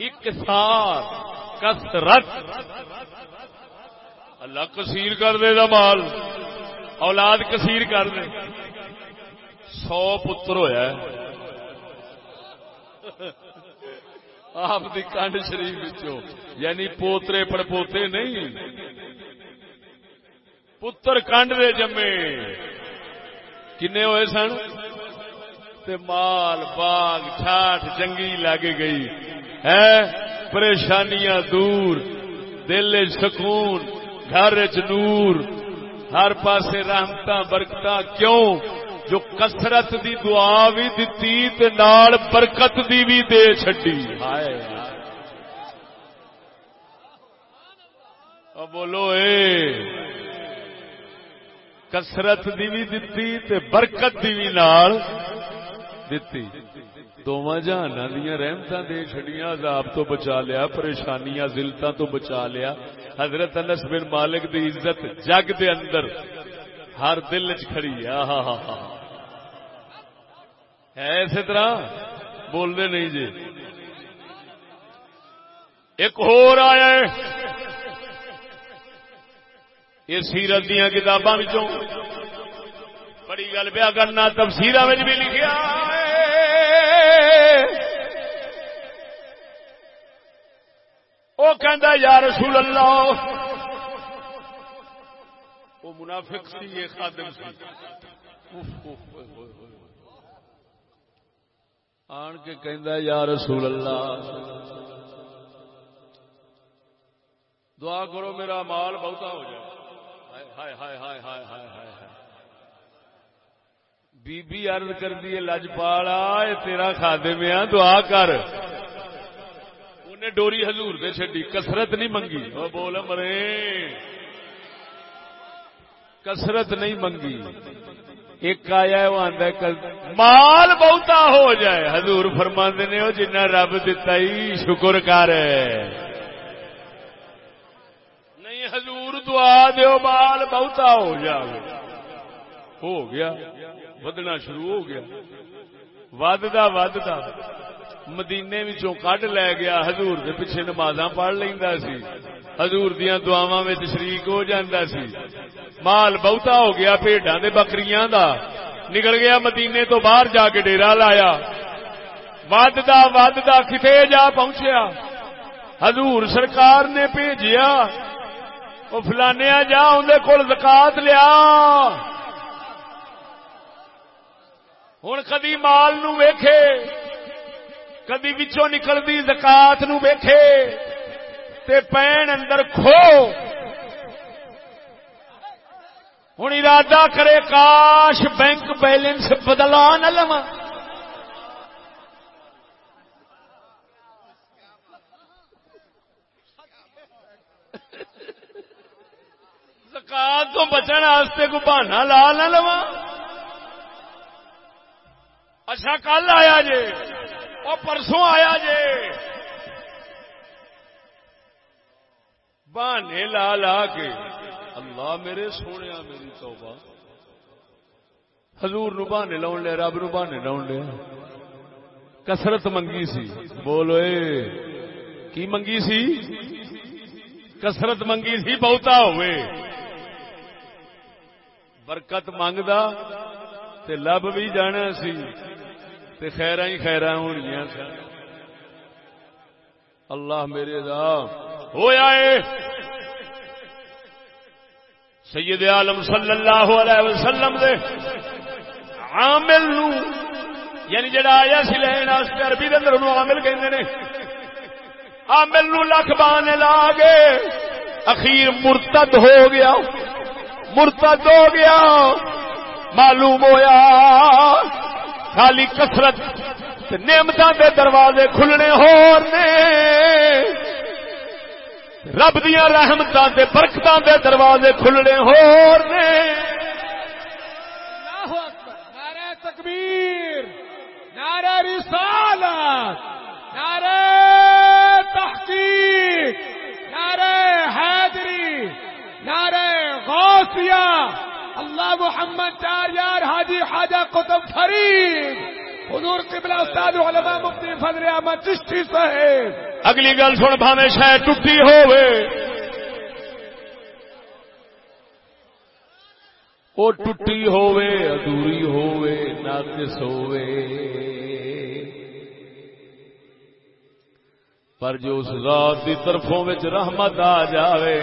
اکثار کثرت اللہ کثیر کر دے دا مال، اولاد کثیر کر دے۔ سو پتر ہویا ہے۔ آپ دی کنڈ شریف یعنی پوترے پڑ پوتے نہیں۔ پتر کنڈ دے جمے۔ کنے ہوئے سن تے مال باغ ٹھاٹ جنگی لگ گئی ہے پریشانیاں دور دل سکون گھر چ نور ہر پاسے رحمت برکت کیوں جو کسرت دی دعا بھی دتی تے نال برکت دی بھی دے چڈی ہائے بولو اے کسرت دی بھی دتی تے برکت دی بھی نال دتی۔ دونوں جہانا دیا رحمت دے چڑیا عذاب تو بچا لیا، پریشانیاں ذلتوں تو بچا لیا۔ حضرت انس بن مالک دی عزت جگ دے اندر ہر دل چ کھڑی ہے۔ اسی طرح بولتے نہیں جی۔ ایک ہو آیا یہ سیرت دیا کتاباں بڑی گل پیا کرنا تفصیل بھی لکھا وہ کہہ یا رسول اللہ وہ منافق سی، یہ خادم سی۔ آن کے کہہ یا رسول اللہ، دعا کرو میرا مال بہتا ہو جائے۔ ہائے ہائے ہائے ہائے ہائے ہائے بی بی عرض کر دی لجپالا تیرا کھادے میں دعا کر۔ انہیں ڈوری حضور دے چڈی کسرت نہیں منگی۔ وہ بول، مرے۔ کسرت نہیں منگی۔ ایک آیا وہ آدھا مال بہتا ہو جائے۔ حضور فرما نے وہ جنا رب دتا ہی شکر کر۔ نہیں حضور دعا دیو مال بہتا ہو جائے ہو گیا، ودنا شروع ہو گیا۔ ودتا ودتا مدینے کڈ لے گیا، حضور دے پیچھے نماز پڑھ لینا سی۔ حضور دیا دعوا شریک ہو جاتا سی۔ مال بہتا ہو گیا پیڈا دے بکریاں دا۔ نکل گیا مدینے تو باہر جا کے ڈیرا لایا۔ ودتا ودتا کتنے جا پہنچیا؟ حضور سرکار نے بھیجیا۔ وہ فلانے جا اندر کول زکات لیا۔ ہوں کدی مال نو ویکھے، کدی بچوں نکلتی زکات نو ویکھے، تے پین اندر کھو۔ ہوں ارادہ کرے، کاش بینک بیلنس بدلا نہ لوا زکات تو بچن واسطے کو بہانا لا نہ لوا اچھا کل آیا جے وہ پرسوں آیا جے بہانے لا لا کے اللہ میرے سونے میری توبہ حضور نو بہانے لاؤن لیا رب نو بہانے لاؤن لیا کسرت منگی سی بولو اے کی منگی سی کسرت منگی سی بہتا ہوئے برکت منگدا تے لب بھی جانا سی تے خیرا ہی خیرا ہونیا سن۔ اللہ میرے دا۔ ہویا اے۔ سید عالم صلی اللہ علیہ وسلم دے عامل نو یعنی جڑا آیا سی لین واسطے عربی دے اندر انہوں عامل کہندے نے۔ عامل نو لکھ بانے لا گے اخیر مرتد ہو گیا۔ مرتد ہو گیا۔ معلوم ہویا، خالی کثرت نعمت دے دروازے کھلنے ہور نے۔ رب دیا رحمت دے برکتاں دے دروازے کھلنے ہور نے۔ نعرہ تکبیر، نعرہ رسالت، نعرہ تحقیق نعرہ حیدری نعرہ غوثیہ اللہ محمد چار یار حاجی حاجہ قطب فرید، حضور قبلہ استاد علماء مفتی فضل احمد چشتی صاحب۔ اگلی گل سن بھاوے شاید ٹوٹی ہوے وہ ٹوٹی ہوے ادھوری ہوے ناقص ہوے پر جو اس ذات دی طرفوں وچ رحمت آ جاوے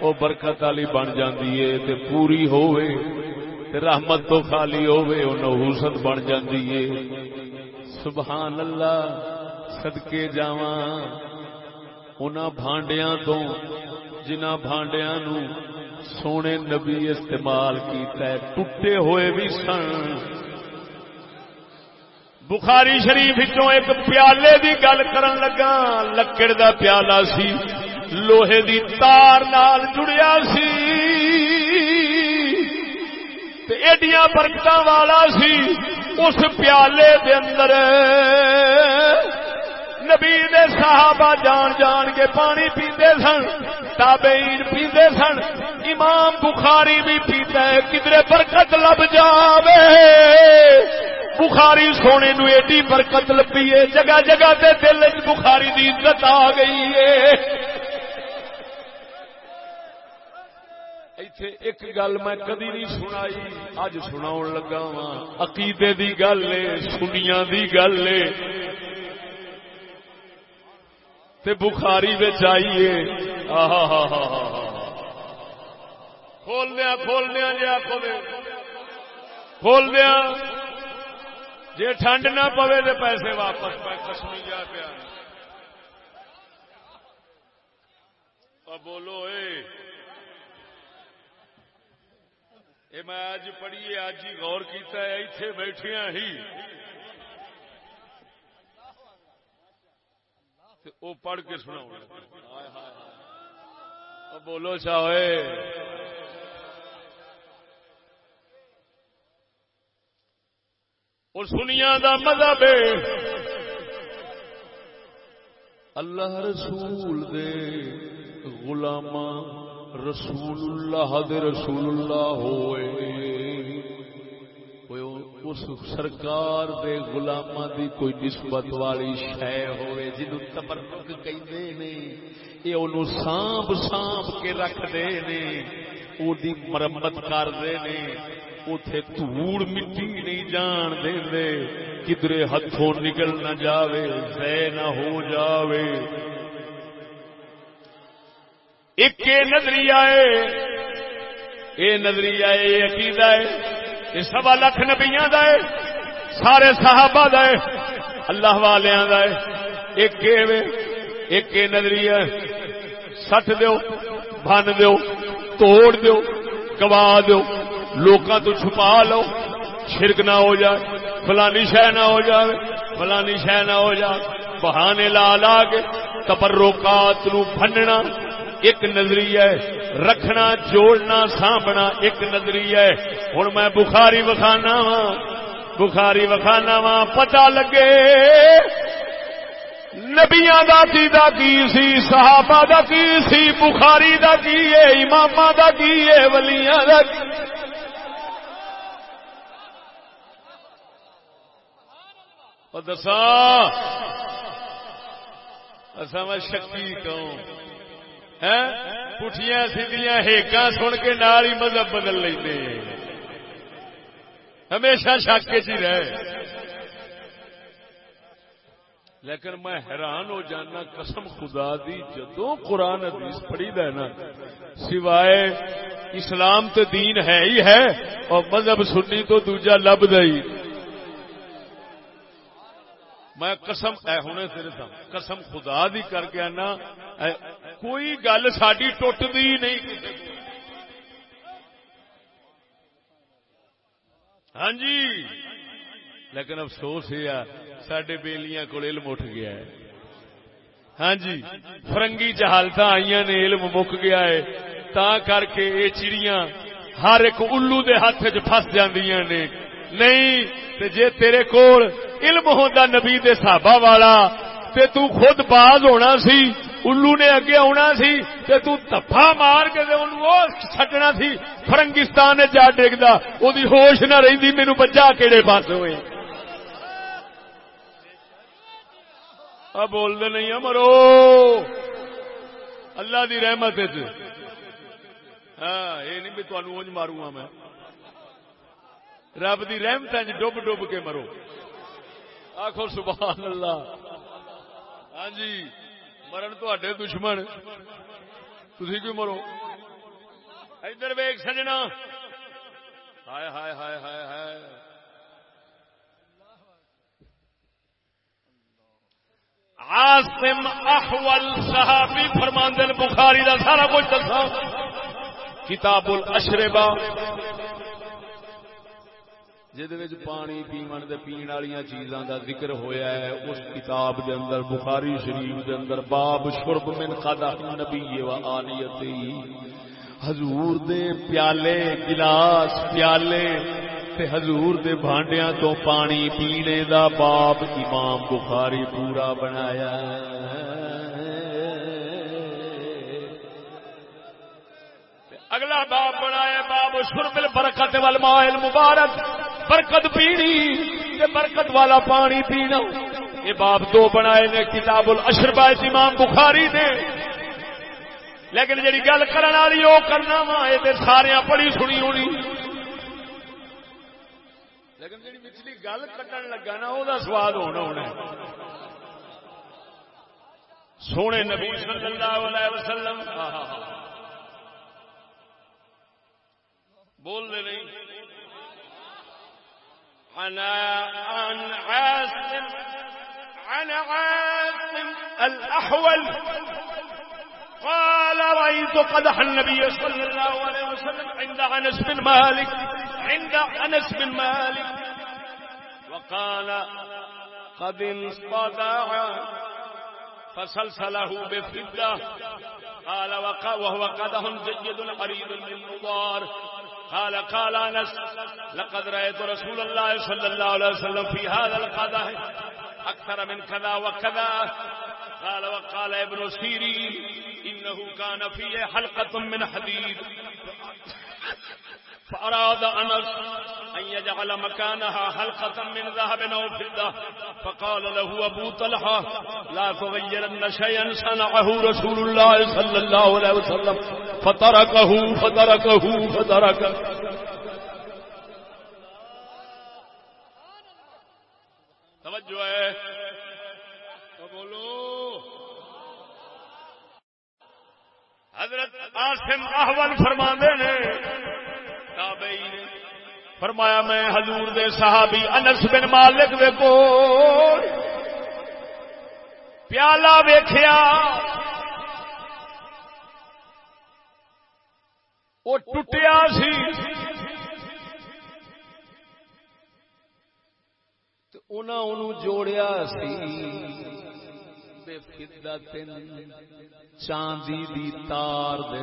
وہ برکت والی بن جاندی ہے تے پوری ہوے تے رحمت تو خالی ہوے وہ نحوست بن جاندی ہے۔ سبحان اللہ صدقے جاواں۔ انہاں بھانڈیاں تو جنہاں بھانڈیاں نو سونے نبی استعمال کیتا ہے، ٹوٹے ہوئے بھی سن۔ بخاری شریف چوں ایک پیالے دی گل کرن لگا لکڑ دا پیالہ سی۔ لوہے دی تار نال جڑیا سی تے ایڈیاں برکتاں والا سی، اس پیالے دے اندر نبی دے صحابہ جان جان کے پانی پیندے سن، تابعین پیندے سن، امام بخاری بھی پیتا ہے، کدرے برکت لب جاوے۔ بخاری سونے نو ایڈی برکت لبی ہے، جگہ جگہ تے دل بخاری دی عزت آ گئی ہے۔ ایتھے ایک گل میں کدی نہیں سنائی اج سناون لگا وا عقیدے دی گل ہے، سنیاں دی گل ہے۔ تے بخاری وچ آئیے آہا ہا ہا ہا کھول جی آخو دے۔ کھول دیا ٹھنڈ نہ پوے تو پیسے واپس۔ پہ کسمی جا پیا بولو، اے۔ اے میں اج پڑھیے اج ہی غور کیتا ہے، ایتھے بیٹھیاں ہی۔ وہ پڑھ کے سنا بولو چاہے اور سنیا دا مذہب اللہ رسول دے غلامہ رسول اللہ دے رسول اللہ ہوئے۔ اس سرکار دے غلامہ دی کوئی نسبت والی شے ہوئے جنو تبرک کہندے نے، اے اونوں سانپ سانپ کے رکھ دے نے او دی مرمت کر دے نے۔ اوتھے دھوڑ مٹی نہیں جان دے دے کدرے ہتھوں نکل نہ جاوے، زے نہ ہو جاوے۔ ایک نظریہ ہے۔ اے نظریہ ہے یہ عقیدہ ہے۔ یہ سوا لکھ نبیا دا ہے، سارے صحابہ دا ہے، اللہ والیاں دا ہے۔ ایک ایک نظریہ سٹ دیو بن دیو، توڑ دیو، گوا دیو۔ لوکاں تو چھپا لو، شرک نہ ہو جائے، فلانی شہ نہ ہو جائے، فلانی شہ نہ ہو جائے۔ بہانے لا لا کے تبرکات نو بننا ایک نظریہ ہے، رکھنا، جوڑنا، سانپنا ایک نظریہ ہے۔ ہوں میں بخاری وکھانا وا بخاری وکھانا وا پتا لگے نبیا دا دا کی سی، صحابہ دا کی سی، بخاری دا کی ہے امام دا کی ہے ولیا دا دسا اصا میں شکی کہوں۔ پٹھیاں سیدیاں ہیکاں سن کے نال ہی مذہب بدل لیں ہمیشہ شک چ رہے لیکن میں حیران ہو جانا قسم خدا دی جدو قرآن حدیث پڑھی نا سوائے اسلام تو دین ہے ہی ہے اور مذہب سنی تو دوجا لب دئی میں قسم، اے ہونے تیرے تھا۔ قسم خدا دی کر کے آنا۔ کوئی گل ساری ٹوٹتی نہیں۔ ہاں جی۔ لیکن افسوس یہ سڈے بےلیاں کو علم اٹھ گیا ہے۔ ہاں جی فرنگی جہالت آئی نے، علم مک گیا ہے۔ تا کر کے یہ چڑیاں ہر ایک الو دے ہاتھ چ فس جاندیاں نے۔ نہیں، تے جے تیرے کول علم ہوندا نبی دے صحابہ والا تے تو خود باز ہونا سی، الو نے اگے آنا سی تے تو تفا مار کے چھٹنا سی، فرنگستان جا ڈگتا وہ ہوش نہ رہی مینو بچا کہڑے پاس ہوئے۔ بول دے نہیں مرو۔ اللہ دی رحمت جی۔ ہاں یہ نہیں بھی تمہیں ماروں میں۔ رب دی رحمت ڈب ڈب کے مرو۔ آخو سبحان اللہ۔ ہاں جی مرن تے دشمن۔ تھی کیوں مرو؟ ادھر ویگ سجنا۔ ہائے ہائے ہائے ہائے ہائے۔ آسم احول صحابی فرماندل بخاری دا سارا کچھ دسا کتاب الاشربا جہد پانی پیمن دے پین والی چیزاں دا ذکر ہویا ہے، اس کتاب دے اندر، بخاری شریف دے اندر، باب شرب من قدح نبی و آلیتی حضور دے پیالے، گلاس پیالے، تے حضور دے بھانڈیاں تو پانی پینے دا باب امام بخاری پورا بنایا اگلا باب بنایا باب شرب البرکت والماء المبارک۔ برکت پینی برکت والا پانی پینا یہ باب دو بنائے نے کتاب الاشربا امام بخاری نے۔ لیکن جی گل کرنے والی وہ کرنا وا، یہ سارے پڑھی سنی ہونی۔ لیکن جی پچھلی گل کٹن لگا نا وہ سواد ہونا ہونا سونے نبی صلی اللہ علیہ وسلم۔ بول دے نہیں۔ عن عاصم عن عاصم الأحول. قال رأيت قدح النبي صلى الله عليه وسلم عند أنس بن مالك عند أنس بن مالك. وقال قد انصدع فسلسله بفدة قال وهو قدح جيد قريب من نضار قال قال انس، لقد رايت رسول الله صلى الله عليه وسلم في هذا القضاء اكثر من كذا وكذا. قال، وقال ابن سيرين انه كان فيه حلقه من حديد. فأراد أنس أن يجعل مكانها حلقة من ذهب أو فضة، فقال له أبو طلحة، لا تغيرن شيئا، صنعه رسول الله صلى الله عليه وسلم فتركه فتركه فتركه توجہ ہے؟ بولو. حضرت آسم احول فرماندے نے فرمایا میں حضور دے صحابی انس بن مالک دے کو پیالہ ویخیا وہ ٹوٹیا سی۔ انہوں جوڑیا سی۔ بے فدت چاندی دی تار دے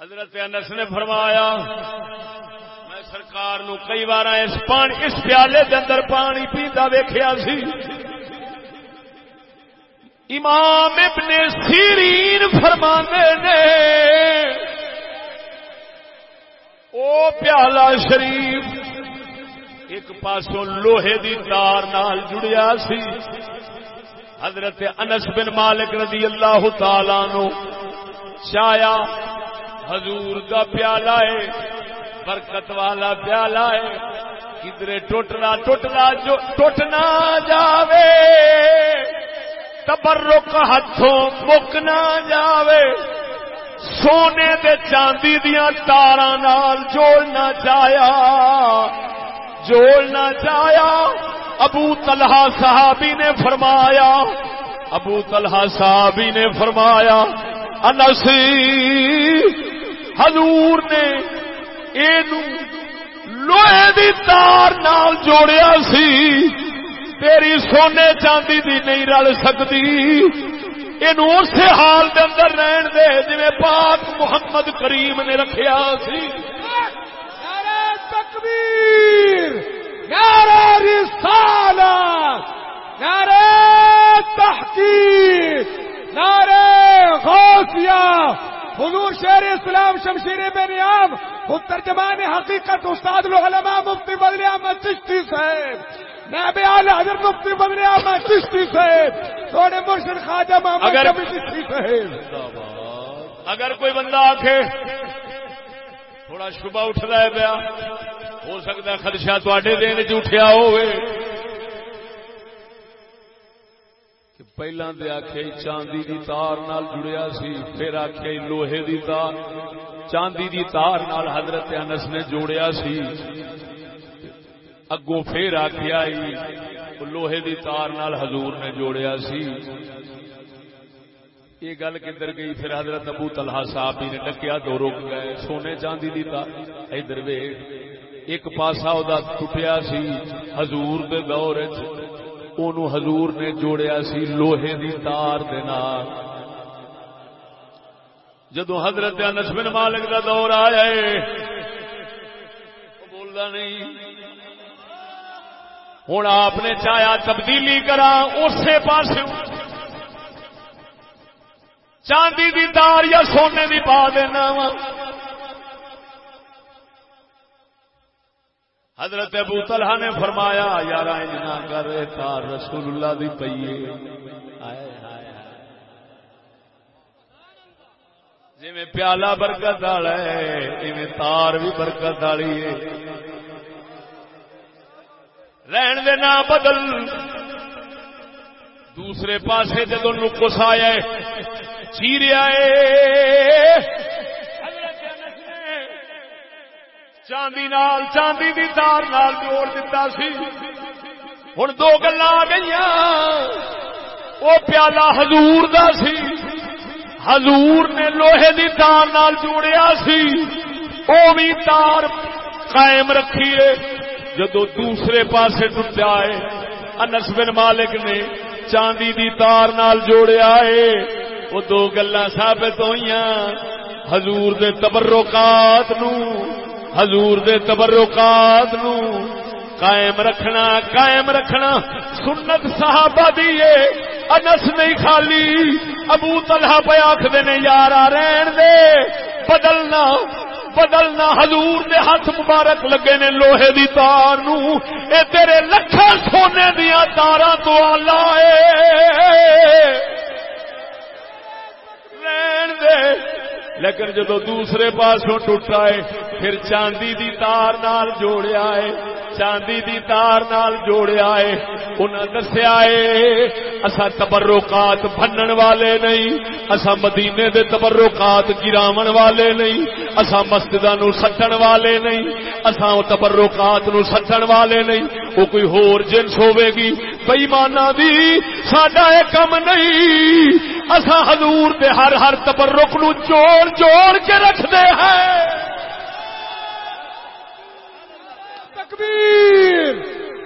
حضرت انس نے فرمایا، میں سرکار نو کئی بار اس پانی اس پیالے دے اندر پانی پیتا ویکھیا سی۔ امام ابن سیرین فرمانے نے، او پیالہ شریف ایک پاسوں لوہے دی تار نال جڑیا سی۔ حضرت انس بن مالک رضی اللہ تعالی نو چایا حضور دا پیالہ ہے، برکت والا پیالہ ہے۔ کدرے ٹوٹنا ٹوٹنا جو، ٹوٹنا جاوے۔ تبرک ہاتھوں مک نہ جاوے۔ سونے دے چاندی دیا تار جوڑنا چاہیا جوڑنا چاہیا ابو تلہا صحابی نے فرمایا۔ ابو تلہا صحابی نے فرمایا انسی حضور نے لوہے دی تار نال جوڑیا سی، تیری سونے چاندی دی نہیں رل سکتی۔ یہ اسی حال دے اندر رہن دے جی پاک محمد کریم نے رکھیا سی۔ تکبیر، نعرہ رسالت، نعرہ تحقیق، نعرہ غوثیہ۔ حضور شہر اسلام شمشیر بے نیام خود ترجمان حقیقت استاد العلماء مفتی بدل احمد چشتی صاحب میں بھی آل حضرت مفتی بدل احمد چشتی صاحب تھوڑے مرشد خواجہ محمد اگر چشتی صاحب۔ اگر کوئی بندہ آکھے تھوڑا شبہ اٹھ رہا ہے پیا ہو سکتا ہے خدشہ تے دن چ ہوئے پہلا دے آخیا چاندی دی تار نال جڑیا سی پھر آخیا لوہے دی تار چاندی دی تار نال حضرت انس نے جوڑیا سی اگو پھر آخیا لوہے دی تار نال حضور نے جوڑیا سی یہ گل کدھر گئی پھر حضرت ابو تلہا صاحب نے ڈکیا دو روک گئے سونے چاندی دی تار ادھر وے ایک پاسا وہ ٹوٹیا سی حضور دے دور حضور نے جوڑیا سی لوہے دی تار جدو حضرت انس بن مالک کا دور آیا بولتا نہیں۔ ہوں آپ نے چاہیا تبدیلی کرا اسی پاس چاندی دی تار یا سونے دی پا دینا وا۔ حضرت ابو طلحہ نے فرمایا یار نہ کر تار رسول اللہ دی پیے جی پیالہ برکت والا ہے تار بھی برکت والی ہے. رہن دے نہ بدل. دوسرے پاسے جدو نکس آیا چیریا چاندی نال، چاندی دی تار نال جوڑ دیتا سی۔ ہوں دو گلا آ گئی وہ پیالہ حضور دا سی۔ حضور نے لوہے دی تار نال جوڑیا سی۔ وہ بھی تار قائم رکھی ہے۔ جدو دوسرے پاسے ٹوٹا ہے، انس بن مالک نے چاندی دی تار نال جوڑیا ہے۔ وہ دو گلا ثابت ہوئی حضور دے تبرکات نو حضور دے تبرکات نو قائم رکھنا قائم رکھنا۔ سنت صحابہ دیے انس نہیں خالی، ابو طلحہ پہ آخر نے یار رہن دے، بدلنا بدلنا۔ حضور دے ہاتھ مبارک لگے نے لوہے دی تار نو۔ اے تیرے لکھا سونے دیا تارا تو آلہ رہن دے۔ لیکن جدو دوسرے پاسوں ٹوٹا ہے، پھر چاندی دی تار نال جوڑیا ہے، چاندی دی تار نال جوڑیا ہے۔ انہاں دسیا ہے اسا تبرکات بنن والے نہیں اسا مدینے دے تبرکات گراون والے نہیں اسا مسجداں نو سٹن والے نہیں اسا تبرکات نو سٹن والے نہیں۔ او کوئی ہور جنس ہوے گی۔ بے ایماناں دی، ساڈا اے کم نہیں۔ اسا حضور دے ہر ہر تبرک نو جوڑ جوڑ کے رکھ دے ہیں۔ تکبیر!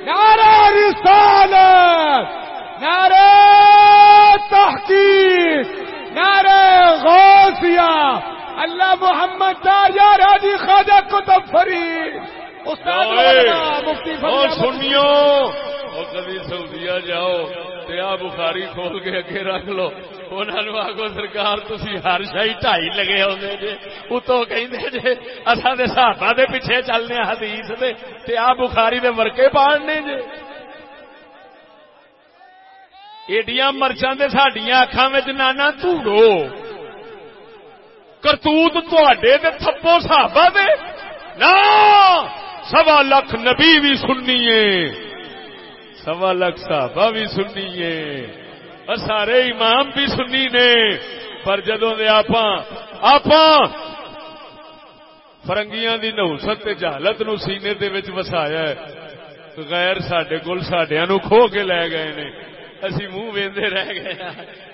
نعرہ رسالت! نعرہ تحقیق! نعرہ غوثیہ! اللہ محمد تاجا راجی خواجہ کتب فرید! سنیو۔ سعودیا جاؤ تے آ بخاری کھول کے اگے رکھ لو۔ انہوں آگو سرکار تھی ہر شاہی ٹائی لگے آدھے جی اتو کہ جی اصا دے صحابہ دے پیچھے چلنے حدیث دے تے آ بخاری دے ورکے پاڑنے جی ایڈیاں مرچاں دے ساڈیاں اکھاں وچ نانا دھوڑو۔ کرتوت تے تھپو صحابہ دے۔ نا سوا لکھ نبی بھی سننی سوا لکھ صحابہ بھی سننی اور سارے امام بھی سننی نے۔ پر جدوں دے آپ آپ فرنگیاں دی نوست جہالت نو سینے دے وچ وسایا ہے۔ غیر سڈے کول سڈیا نو کھو کے لے گئے نے۔ اسی منہ وے رہ گئے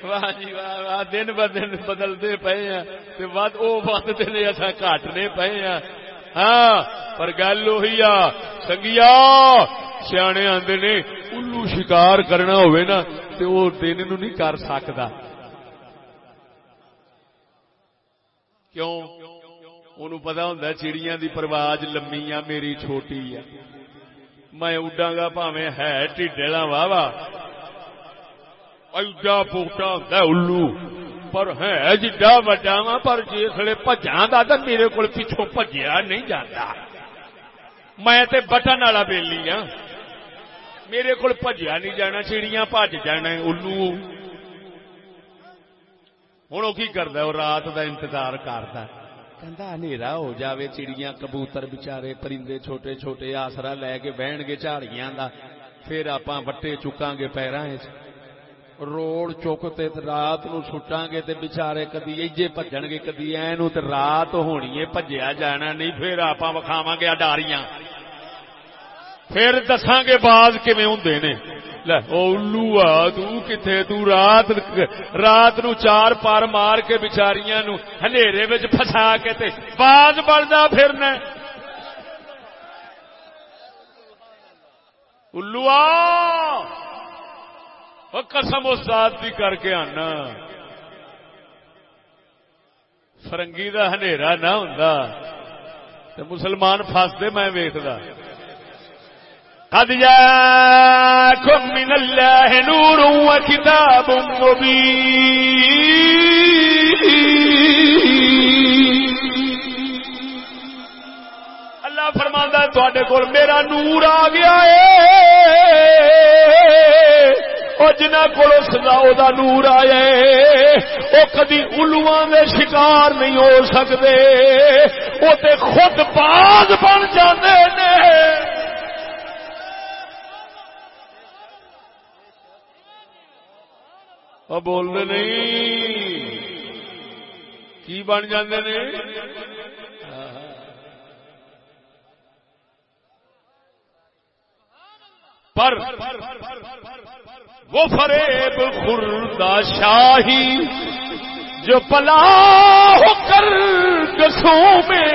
واہ جی واہ واہ، دن ب دن بدلتے پے ہیں۔ وہ ودتے نے اصا کٹنے پے ہیں۔ ہاں پر گل اہی آ، سنگیا، سیانے آدھے نے الو شکار کرنا ہوئے نا تو وہ دن نو نہیں کر سکتا۔ کیوں؟ ان پتا ہوں چڑیاں دی پرواز لمی آ میری چھوٹی ہے۔ میں اڈا گا پاوے ہے ٹھڈا واہ واہ۔ ایڈا پوٹا ہوں الو۔ پر ہے جا وڈا وا پر جسے پجا دا تو میرے کو پچھوں پجیا نہیں جاتا میں تے بٹن والا بیلی ہاں میرے کو پجیا نہیں جانا چڑیاں پج جانا الو ہوں وہ کی کرتا وہ رات دا انتظار کرتا کہ ہو جاوے چڑیاں کبوتر بچارے پرندے چھوٹے چھوٹے آسرا لے کے بہن گے جھاڑیاں دا پھر آپ وٹے چکاں گے پیروں روڑ چکتے رات نو سٹاں گے تے بچارے کدی ایجے بجن گے کدی اینو تے رات ہونی ہے بجیا جانا نہیں، پھر آپ وکھاوا گے اڈاریاں۔ پھر دساں گے باز کیویں ہوندے نے۔ الو آ تتے رات رات نو چار پار مار کے بچاریاں نو ہنیرے وچ پھسا کے تے باز بڑھدا پھرنا الو آ! قسم استاد بھی کر کے آنا فرنگی دا ہنیرا نہ ہوں تو مسلمان فستے میں ویکدا قد جاءكم من الله نور وكتاب مبين اللہ فرماندا ہے تواڈے کول میرا نور آ گیا ہے جنہ کو سجاؤ دا نور آیا وہ کدی الوا میں شکار نہیں ہو سکتے وہ تے خود باز بن جاتے بولتے نہیں۔ کی بن جاندے نے؟ پر وہ فریب خردہ شاہی جو پلا ہو کر گسوں میں،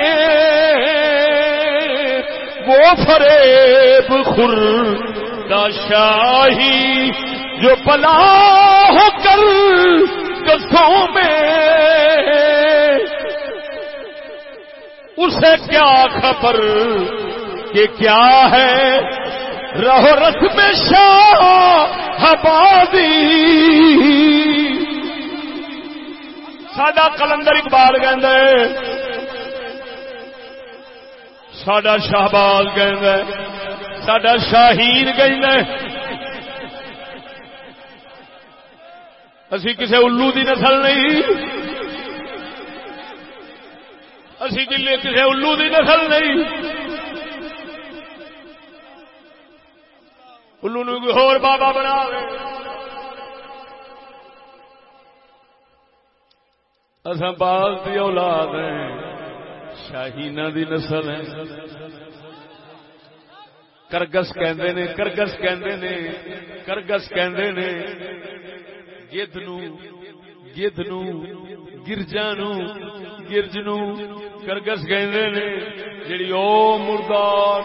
وہ فریب خردہ شاہی جو پلا ہو کر گسوں میں۔ اسے کیا خبر کہ کیا ہے؟ رہو رس میں شاہ سڈا کلندر اقبال کہ سڈا شہباز کہ سڈا شاہین کہ اسی کسی الو دی نسل نہیں۔ اسی کسی الو دی نسل نہیں۔ الو نو کوئی ہور بابا بنا اصا باغ کی اولاد ہیں شاہین دی نسل ہے کرگس کہندے نے، کرگس کہندے نے، کرگس کہندے نے۔ گد نو گد نو، گرجا نو، گرج نو کرگس کہندے نے جڑی او مردار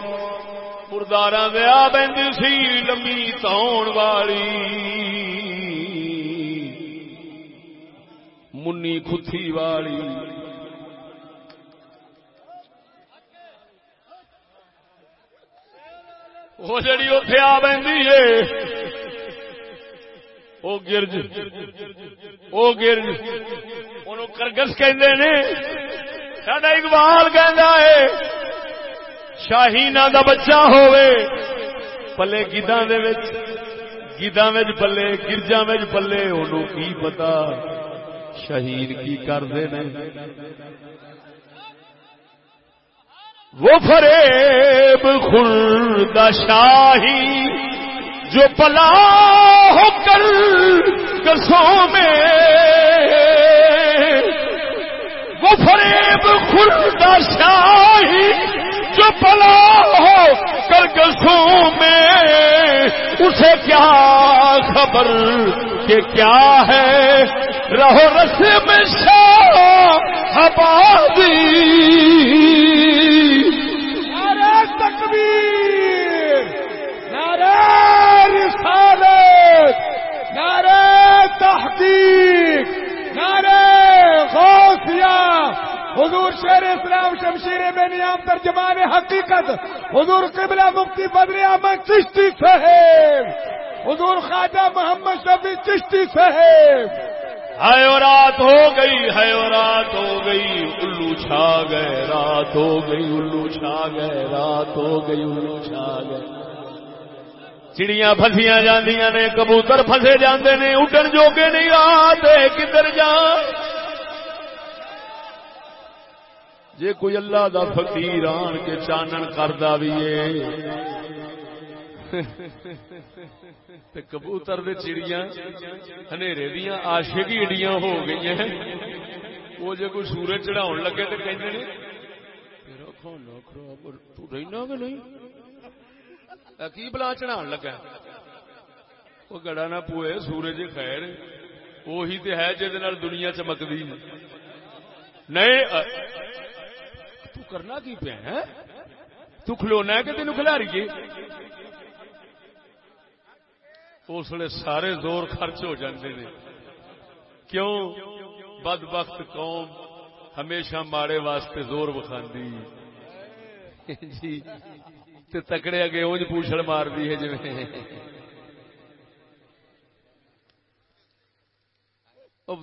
مردار دیا بہن سی لمبی تاؤن والی منی کتھی والی وہ جڑی اتے آ بہی ہے وہ گرج وہ گرج ان کرگس کہ سڈا اقبال کہ شاہینا دا بچہ ہوئے پلے گیداں دے وچ گیداں وچ پلے، گرجاں وچ پلے، اونوں کی پتا شہید کی کردے نے۔ وہ فریب خلد شاہی جو پلا ہو کر کسوں میں وہ فریب خلد شاہی جو پلا ہو کر گسوں میں، اسے کیا خبر کہ کیا ہے؟ رہو رسم شاہ آبادی۔ نعرہ تکبیر، نعرہ رسالت، نعرہ تحقیق۔ غوثیہ حضور شیر اسلام شمشیر بے نیام ترجمان حقیقت۔ حضور قبلہ مفتی بدر احمد چشتی صاحب۔ حضور خواجہ محمد شفیع چشتی صاحب۔ ہے رات ہو گئی ہے رات ہو گئی، الو چھا گئے، رات ہو گئی، الو چھا گئے، رات ہو گئی، الو چھا گئے۔ چڑیاں پھسیاں جاندیاں نے، کبوتر پھسے جاندے نے، اڈن جوگے نہیں رات کدھر جان جے کوئی اللہ دا فقیر آن کے چانن کردہ بھی کبوتر دے چڑیاں، ہنیرے دیا آشگی اڈیاں ہو گئی ہیں۔ وہ جے کوئی سورج چڑھاؤ لگے تو کہ رہنا کہ نہیں؟ کی بلا چڑھا لگا؟ وہ گڑا نہ پوئے، سورج خیر، وہی تو ہے جہد دنیا چمکتی نہیں کرنا کی پیا ہے؟ تو کھلونا ہے کہ تین کھلاری اس لیے سارے زور خرچ ہو جاندے نے۔ کیوں؟ بد وقت قوم ہمیشہ ماڑے واسطے زور بخاندی جی تے تکڑے اگے اونج پوچھڑ مار دی ہے جویں۔ اب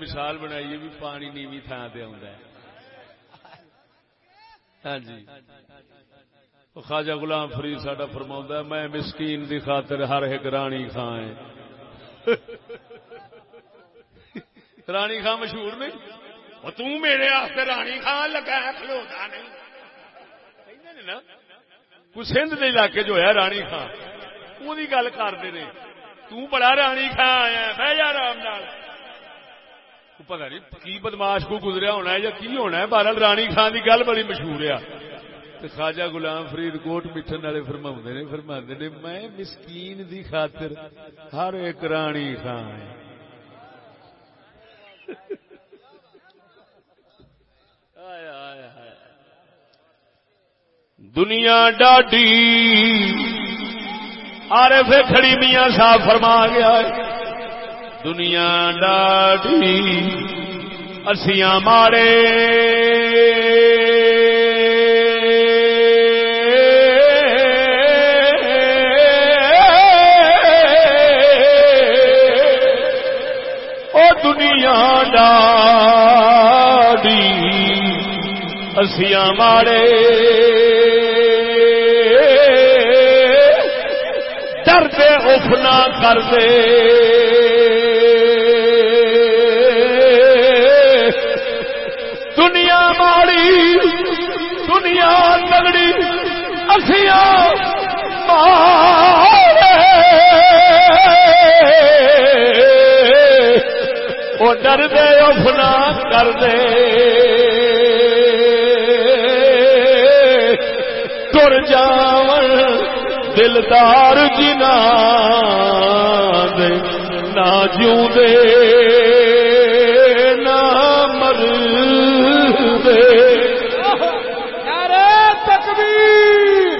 مثال بنائی بھی پانی نیوی تھان سے آتا ہے۔ ہاں جی۔ خواجہ غلام فرید ساڈا فرما میں مسکین دی خاطر ہر ایک رانی خان رانی خان مشہور نہیں؟ وہ تم میرے رانی خان لگا ہے، کھلوتا نہیں۔ نا، کوئی سندھ کے علاقے جو ہے رانی خان وہ گل کرتے ہیں تو بڑا رانی خان آیا بہ جا آرام نال پتا نہیں کی بدماش کو گزریا ہونا ہے یا کی ہونا ہے، بہرحال رانی خان کی گل بڑی مشہور ہے۔ خواجہ غلام فرید کوٹ مٹھن والے فرما نے فرما نے، میں مسکین دی خاطر ہر ایک رانی خان دنیا ڈاڈی آرے پھر کھڑی میاں صاحب فرما گیا دنیا ڈاڈی اسیاں مارے۔ دنیا ڈاڈی اسیاں مارے۔ ڈرتے افنا کرتے دنیا ماڑی دنیا تگڑی، اسیاں وہ ڈر دے افنا کر دے تر جاون دلدار جنا دے نہ جوں دے نہ مر دے نعرہ تکبیر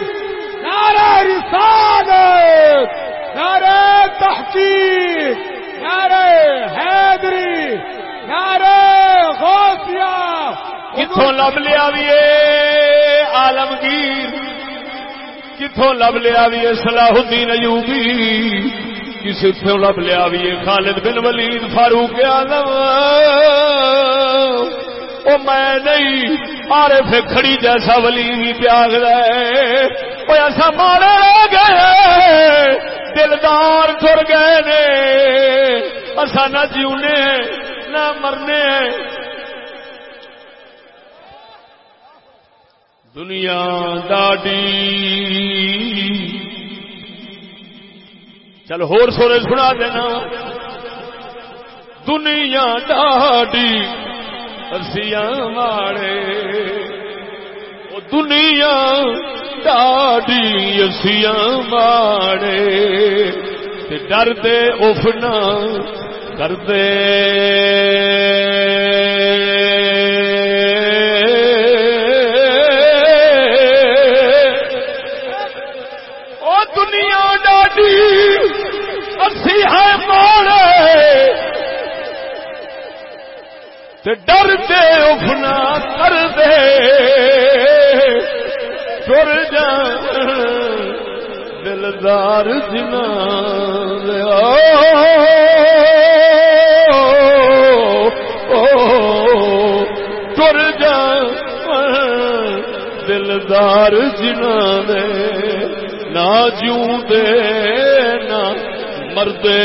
نعرہ رسالت نعرہ تحقیق نعرہ حیدری نعرہ غوثیہ کتوں لب لیا بھی عالمگیر کتوں لب لیا بھی صلاح الدین ایوبی، کسی اتوں لب لیا بھی خالد بن ولید، فاروق آدم وہ میں نہیں آرے پھر کھڑی جیسا ولی بھی پیاگ رہے وہ ایسا مارے رہ گئے، دلدار تر گئے نے۔ اصا نہ جیونے، نہ مرنے۔ دنیا ڈاڈی چل ہور سورے سنا دینا۔ دنیا ڈاڈی ارسیا ماڑے۔ دنیا ڈاڈی ارسیا ماڑے۔ ڈر دے افنا کر دے ڈر دے اٹھنا کر دے۔ چور جا دلدار جنا تر جا دلدار جنا دے نہ جوں دے نہ مردے۔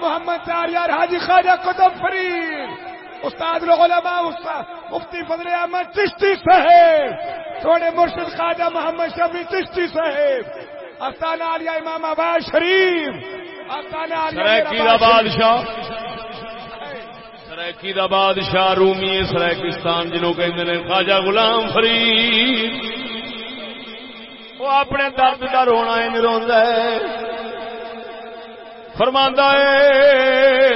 محمد یار حاجی خواجہ قطب فرید استاد العلماء استاد مفتی فضل احمد چشتی صاحب تھوڑے مرشد خواجہ محمد شفیع چشتی صاحب استان عالیہ امام آباد شریف استان عالیہ بادشاہ۔ سرائکی دا بادشاہ رومی سرائکستان جنہوں کہتے ہیں خواجہ غلام فرید۔ وہ اپنے درد کا رونا ہی روا ہے۔ فرماندہ ہے۔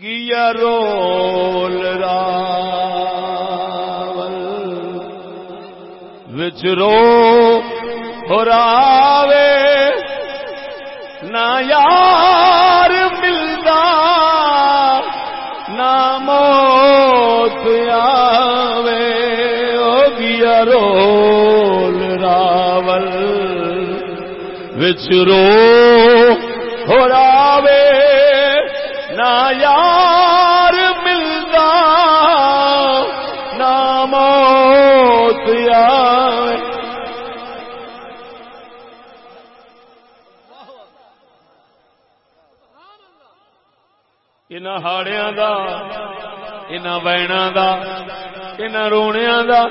گیا رول راول وچ رو ہو راوے نہ یار رو ہو راوے نہ یار ملتا نہ موت ان ہاڑیا دا ان وینا دا ان رونیا دا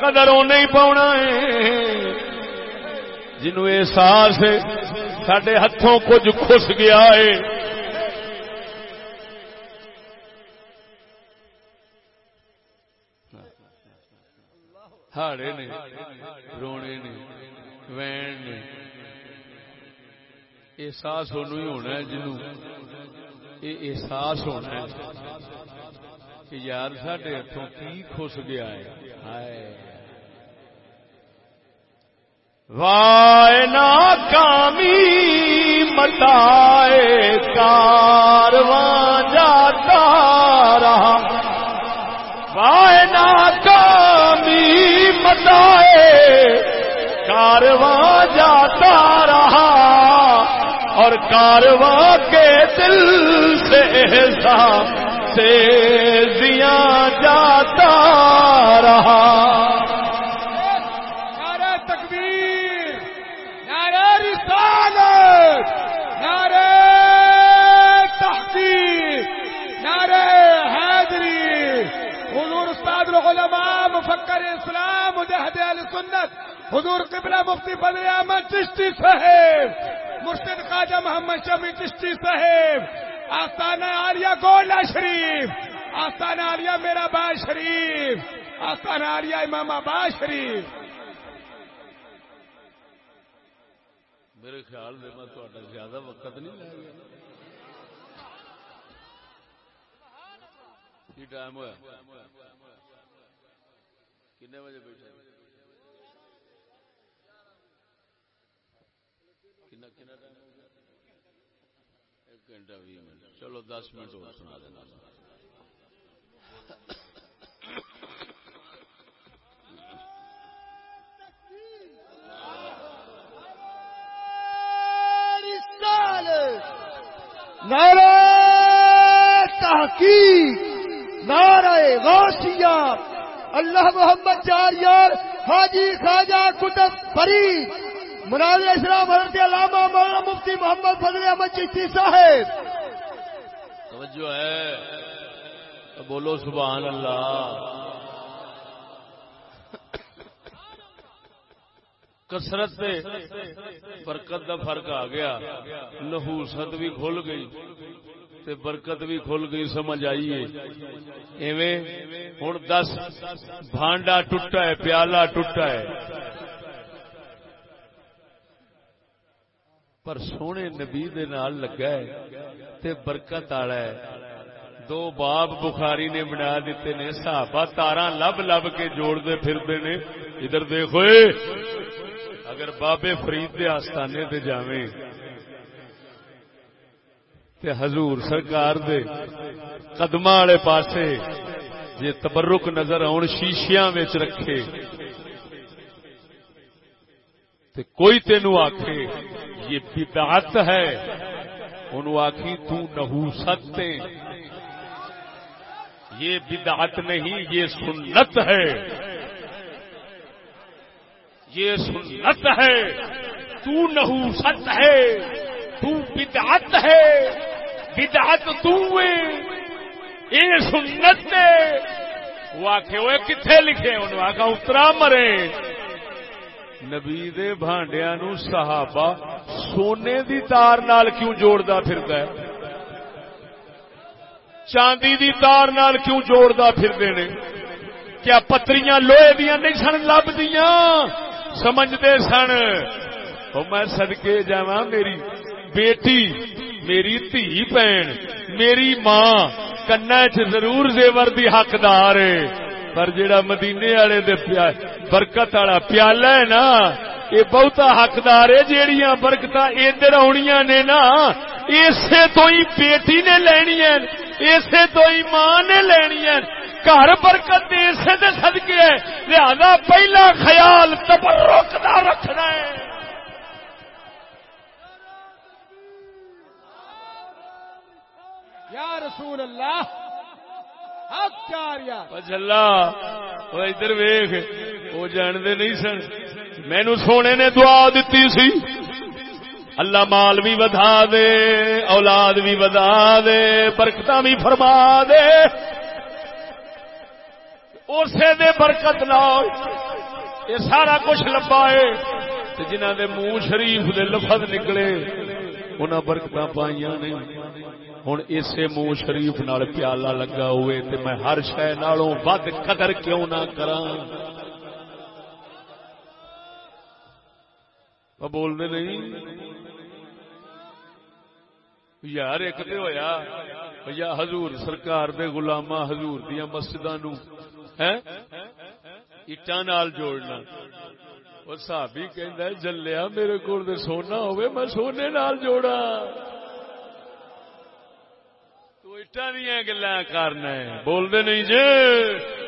قدر نہیں پاؤنا ہے۔ جنو احساس سڈے ہاتھوں کچھ خس گیا ہے۔ ہاڑے نے، رونے نے، وین نے۔ احساس ان ہونا ہے جنو یہ احساس ہونا ہے۔ کہ یار سڈے ہاتھوں کی خس گیا ہے؟ ہائے۔ وائے ناکامی مٹائے کارواں جاتا رہا۔ وائے ناکامی مٹائے کارواں جاتا رہا۔ اور کارواں کے دل سے حساب سے دیا جاتا رہا۔ اسلام مجاہد علی سنت، حضور قبلہ مفتی فضل احمد چشتی صاحب، مرشد خواجہ محمد شمی چشتی صاحب، آستانہ عالیہ گولہ شریف، آستانہ عالیہ میرا با شریف، آستانہ عالیہ امام آباد شریف۔ میرے خیال میں میں تھوڑا زیادہ وقت نہیں لے گیا ٹائم ہوا کنے بجے بیٹھے کنا کنا ٹائم ہو گیا؟ ایک گھنٹہ بھی منٹ چلو دس منٹ اور سنا دینا۔ نعرہ تحقیق، نعرہ غوثیہ، اللہ محمد چار یار حاجی خواجہ کتب فرید۔ مناظر اسلام حضرت علامہ مولانا مفتی محمد فضل احمد چشتی صاحب۔ توجہ ہے۔ بولو سبحان اللہ۔ کسرت برکت دا فرق آ گیا۔ نحوست بھی کھل گئی تے برکت بھی کھل گئی، سمجھ آئیے۔ ایویں ہوں دس بھانڈا ٹوٹا ہے، پیالہ ٹوٹا ہے۔ پر سونے نبی دے نال لگا ہے تے برکت آڑا ہے۔ دو باب بخاری نے بنا دیتے نے، صحابہ تارا لب لب کے جوڑ دے پھر دے نے۔ ادھر دیکھو اگر بابے فرید دے آستانے دے جاویں تے حضور سرکار دے قدم والے پاسے، جے تبرک نظر آن، شیشیاں وچ رکھے۔ تے کوئی تینو آکھے، یہ بدعت ہے۔ انہوں آخی تو نحوست یہ بدعت نہیں، یہ سنت ہے۔ یہ سنت ہے۔ تو نحوست ہے۔ تو بدعت ہے۔ بدعت تو یہ سنت وہ آخ وہ کتنے لکھے؟ انہوں آخا اترا مرے۔ نبی دے نو صحابہ سونے دی تار نال کیوں جوڑدا پھردا ہے؟ چاندی دی تار نال کیوں جوڑدا پھردے نے کیا پتریاں لوہے دیاں نہیں سن لبدیاں سمجھدے سن۔ او میں صدکے جاواں، میری بیٹی، میری دھی بہن میری ماں کنا چ ضرور زیور دی حقدار ہے پر جڑا مدینے والے دے برکت والا پیالہ ہے نا، یہ بہتا حقدار ہے جیڑیاں برکت ادھر آنیا نے نا اسے تو ہی بیٹی نے لینی ہے اسے تو ہی ماں نے لینی ہے گھر برکت اسے دے صدقے ہے لہذا پہلا خیال تبرک دا رکھنا ہے۔ یا رسول اللہ چلا ادھر ویخ وہ جانتے نہیں سن۔ مینو سونے نے دعا دیتی سی۔ اللہ مال بھی ودا دے، اولاد بھی ودا دے برکت بھی فرما دے۔ اسے دے برکت نال یہ سارا کچھ لبا ہے۔ جنہ دے منہ شریف دے لفظ نکلے انہیں برکت پائیاں نہیں۔ ہوں اسے منہ شریف نال پیالہ لگا ہوئے تے میں ہر شہ نالوں ود قدر کیوں نہ کرا بولنے نہیں؟ یار ایک تو ہوا یا حضور سرکار دے گلاما حضور دیا مسجد نال جوڑنا۔ وہ سابی کہ جلیا میرے کو سونا ہوئے، میں سونے نال جوڑا اٹا دیا گلا کرنا بولتے نہیں جی۔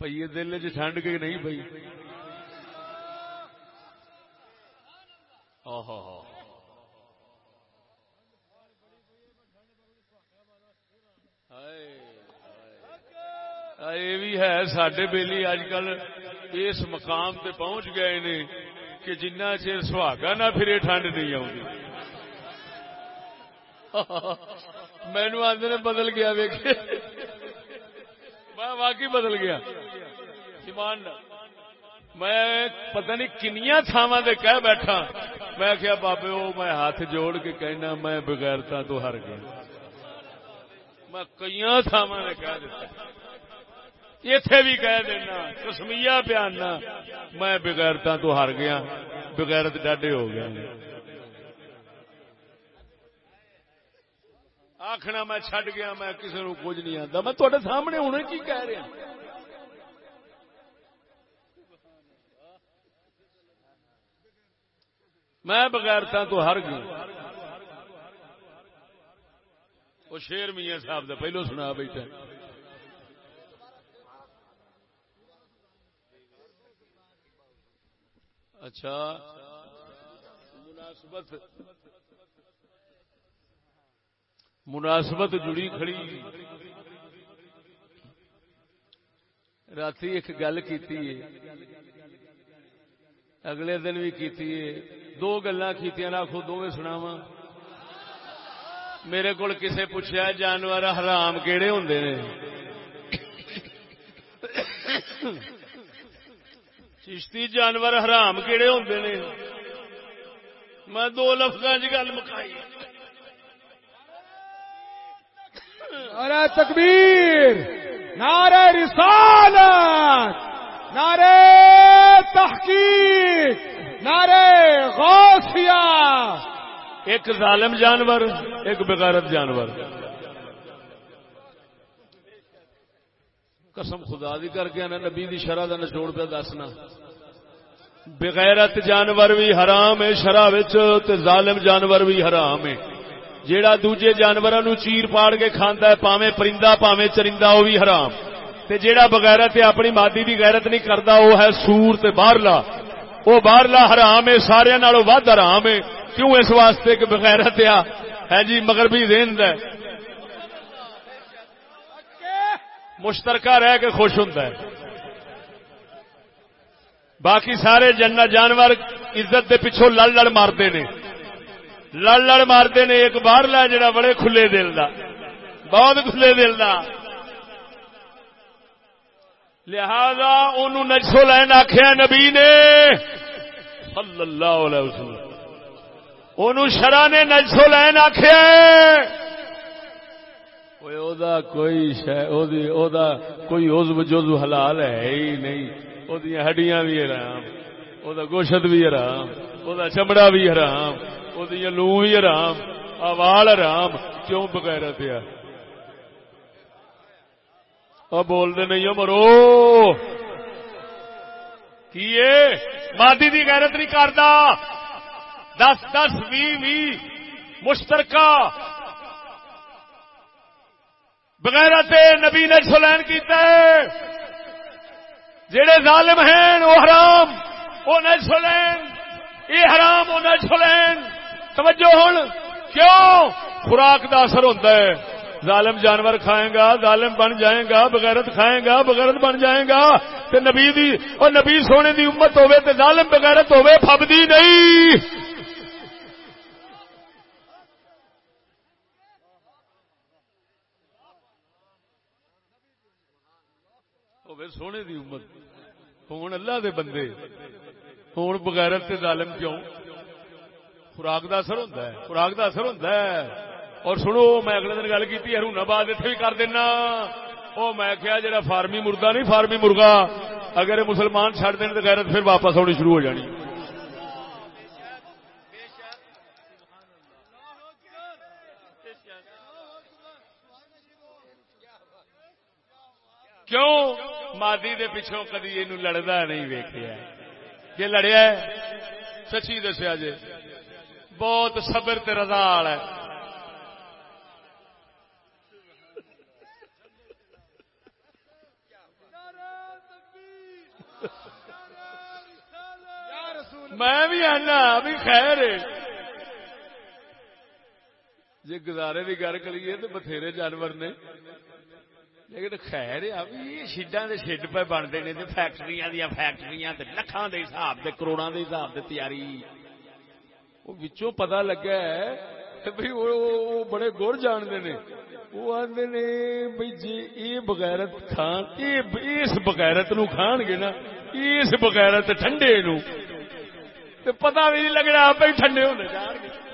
پیے دل چ ٹھنڈ کے نہیں پی یہ بھی ہے سڈے بیلی اج کل اس مقام تے پہنچ گئے نے کہ جنہ چر سہاگا نہ پھرے ٹھنڈ نہیں آتی مینو آدھے نے بدل گیا ویکے میں واقعی بدل گیا۔ ایمان میں پتہ نہیں کنیا تھاواں دے کہہ بیٹھا۔ میں کیا بابے وہ میں ہاتھ جوڑ کے کہنا، میں بغیرتا تو ہر گیا۔ میں کئی تھاواں نے کہہ دیتا۔ اتے بھی کہہ دینا کسمیا پیانا، میں بغیرتا تو ہار گیا، بغیرت ڈاڈے ہو گیا آخنا میں چڈ گیا، میں کسی نو کچھ نہیں آتا میں تھوڑے سامنے ہونے کی کہہ رہا ہاں؟ میں بغیرتا تو ہر گیا۔ وہ شیر میاں صاحب دا پہلو سنا بیٹھا۔ اچھا۔ مناسبت۔ مناسبت جڑی کھڑی۔ رات ایک گل کی اگلے دن بھی کی دو گلا کی آخو دونوں سناواں۔ میرے کو کسے پوچھا جانور حرام کہڑے ہوں نے؟ چشتی جانور حرام کہڑے ہوں نے؟ میں دو لفظ گل مکائی نعرہ تکبیر نعرہ رسالت نعرہ تحقیق نعرہ غوثیہ۔ ایک ظالم جانور ایک بغیرت جانور۔ قسم خدا دی کر کے نبی دی شرح کا نچوڑ پہ دسنا۔ بغیرت جانور بھی حرام ہے شرح ظالم جانور بھی حرام ہے۔ جیڑا دوجے جانوروں نو چیر پاڑ کے کھانا ہے پاوے پرندہ پاوے چرندہ وہ بھی حرام۔ تے جیڑا بغیرت ہے، اپنی مادی دی غیرت نہیں کرتا وہ ہے سور تے باہرلا۔ وہ باہرلا حرام ہے سارے ود حرام ہے۔ کیوں اس واسطے کہ بغیرت آ ہے ہاں جی مگر بھی دین ہے۔ مشترکہ رہ کے خوش ہوں باقی سارے جنہ جانور عزت دے پچھوں لڑ لڑ مارتے نے۔ لڑ لڑ مارتے نے، ایک باہر لا جڑا بڑے کھلے دل دا۔ بہت کھلے دل دا۔ لہذا انہوں نجسو لین آخیا نبی نے صلی اللہ علیہ وسلم، انہوں شرح نے نجسو لین آخیا کوئی کوئی جزو حلال ہے ہی نہیں وہ ہڈیاں بھی حرام وہ گوشت بھی حرام وہ چمڑا بھی حرام وہ لو بھی حرام آوال حرام کیوں بغیر پیا بولتے نہیں مرو کی مادی کی غیرت نہیں کرتا دس دس بھی مشترکہ بغیر نبی نے سلین کیتا ہے۔ جڑے ظالم ہیں، وہ حرام، وہ نہ سلین۔ یہ حرام، وہ نہ سلین۔ توجہ ہوں کیوں؟ خوراک دا اثر ہوتا ہے۔ ظالم جانور کھائے گا، ظالم بن جائے گا، بغیرت کھائے گا، بغیرت بن جائے گا۔ تے نبی دی، اور نبی سونے دی امت ہوے تے ظالم بغیرت ہوے پھبدی نہیں۔ سونے دی امت۔ ہوں اللہ دے بندے۔ ہوں بغیرت تے ظالم کیوں؟ خوراک دا اثر ہوتا ہے۔ خوراک دا اثر ہوتا ہے۔ اور سنو، میں اگلے دن گل کی ہرون آباد اتنے بھی کر دینا۔ وہ میں کیا جا فارمی مردہ نہیں، فارمی مرغا۔ اگر مسلمان چڑ دین تو غیرت پھر واپس آنی شروع ہو جانی۔ کیوں مادی دے پچھوں کدی یہ لڑتا نہیں ویکیا کہ لڑیا سچی دسیا جی بہت صبر تے رضا ہے۔ میں بھی آنا بھی خیر جی گزارے کی گل کریے تو بتھیرے جانور نے۔ لیکن خیر یہ شیڈا کے شیڈ پہ بنتے ہیں فیکٹری دیا فیکٹری لکھان کے حساب سے کروڑا کے حساب سے تیاری وہ پتا لگا ہے وہ بڑے گر جانتے نے وہ آدھے نے بھائی جی یہ بغیرت کھان اس بغیرت نو کھان گے نا اس بغیرت ٹھنڈے نو پتا بھی نہیں لگنا آپ ہی ٹھنڈے ہونے جان گے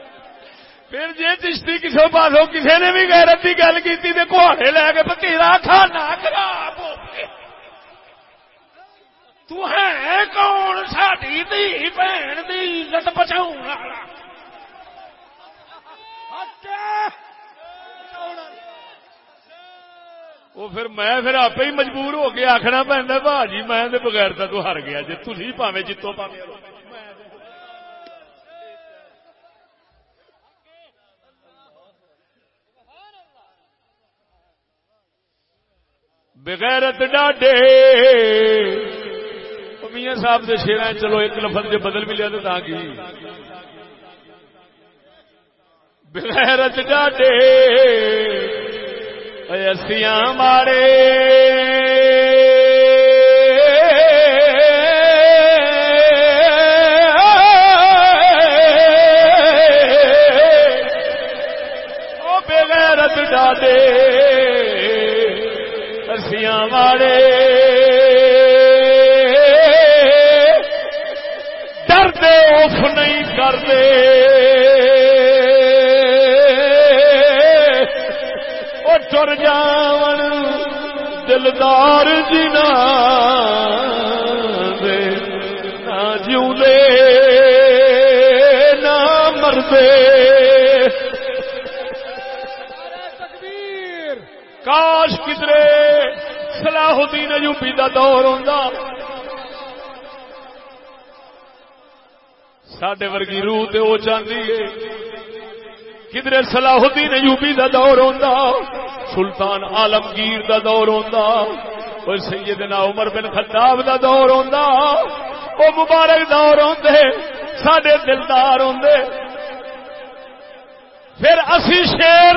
پھر جی چشتی کسی پاسوں کسی نے بھی غیرت کی گل کی کھاڑے لے کے پتیلا کھانا خراب ہو تو ہے کون ساڈی دھی بہن دی عزت بچاؤ وہ پھر میں پھر آپ ہی مجبور ہو کے آخنا پہنتا بھا جی میں بغیر تو ہر گیا جی تھی پاوے جتو پاوے۔ بغیرت ڈاڈے۔ میاں صاحب کے شیر چلو ایک لفظ جو بدل بھی لیا تو کی؟ بغیرت ڈاڈے۔ ایسیاں مارے۔ بغیرت ڈالے اسیاں مارے ڈرتے اف نہیں کرتے۔ ٹر جاون دلدار جنا دے، نہ جیوں نہ مردے کاش کدرے صلاح الدین ایوبی دا دور ہوندا۔ ساڈے ورگی روح تے او چاندی ہے کدھر صلاح الدین ایوبی دا دور ہوندا، سلطان عالمگیر دا دور ہوندا او سیدنا عمر بن خطاب دا دور ہوندا۔ او مبارک دور ہوندے ساڈے دلدار ہوندے پھر اسی شیر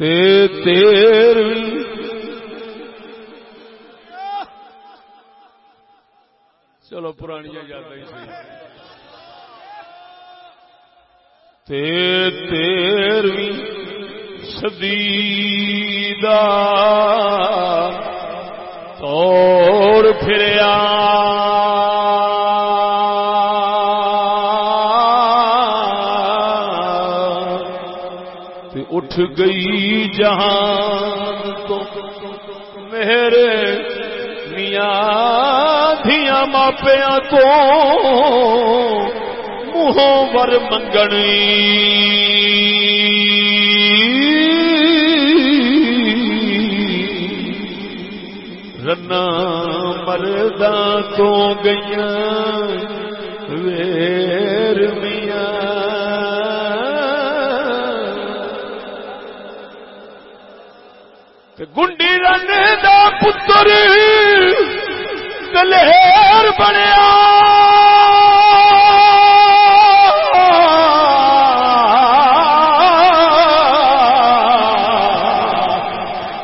تے تیر چلو پرانی یادیں ہی سی تیرویں اٹھ گئی جہان تو۔ میرے میاں دیا ماپیا تو منہوں ور منگنی۔ رنا مردہ تو گئی گنڈی رن دا پتر دلہر بنیا۔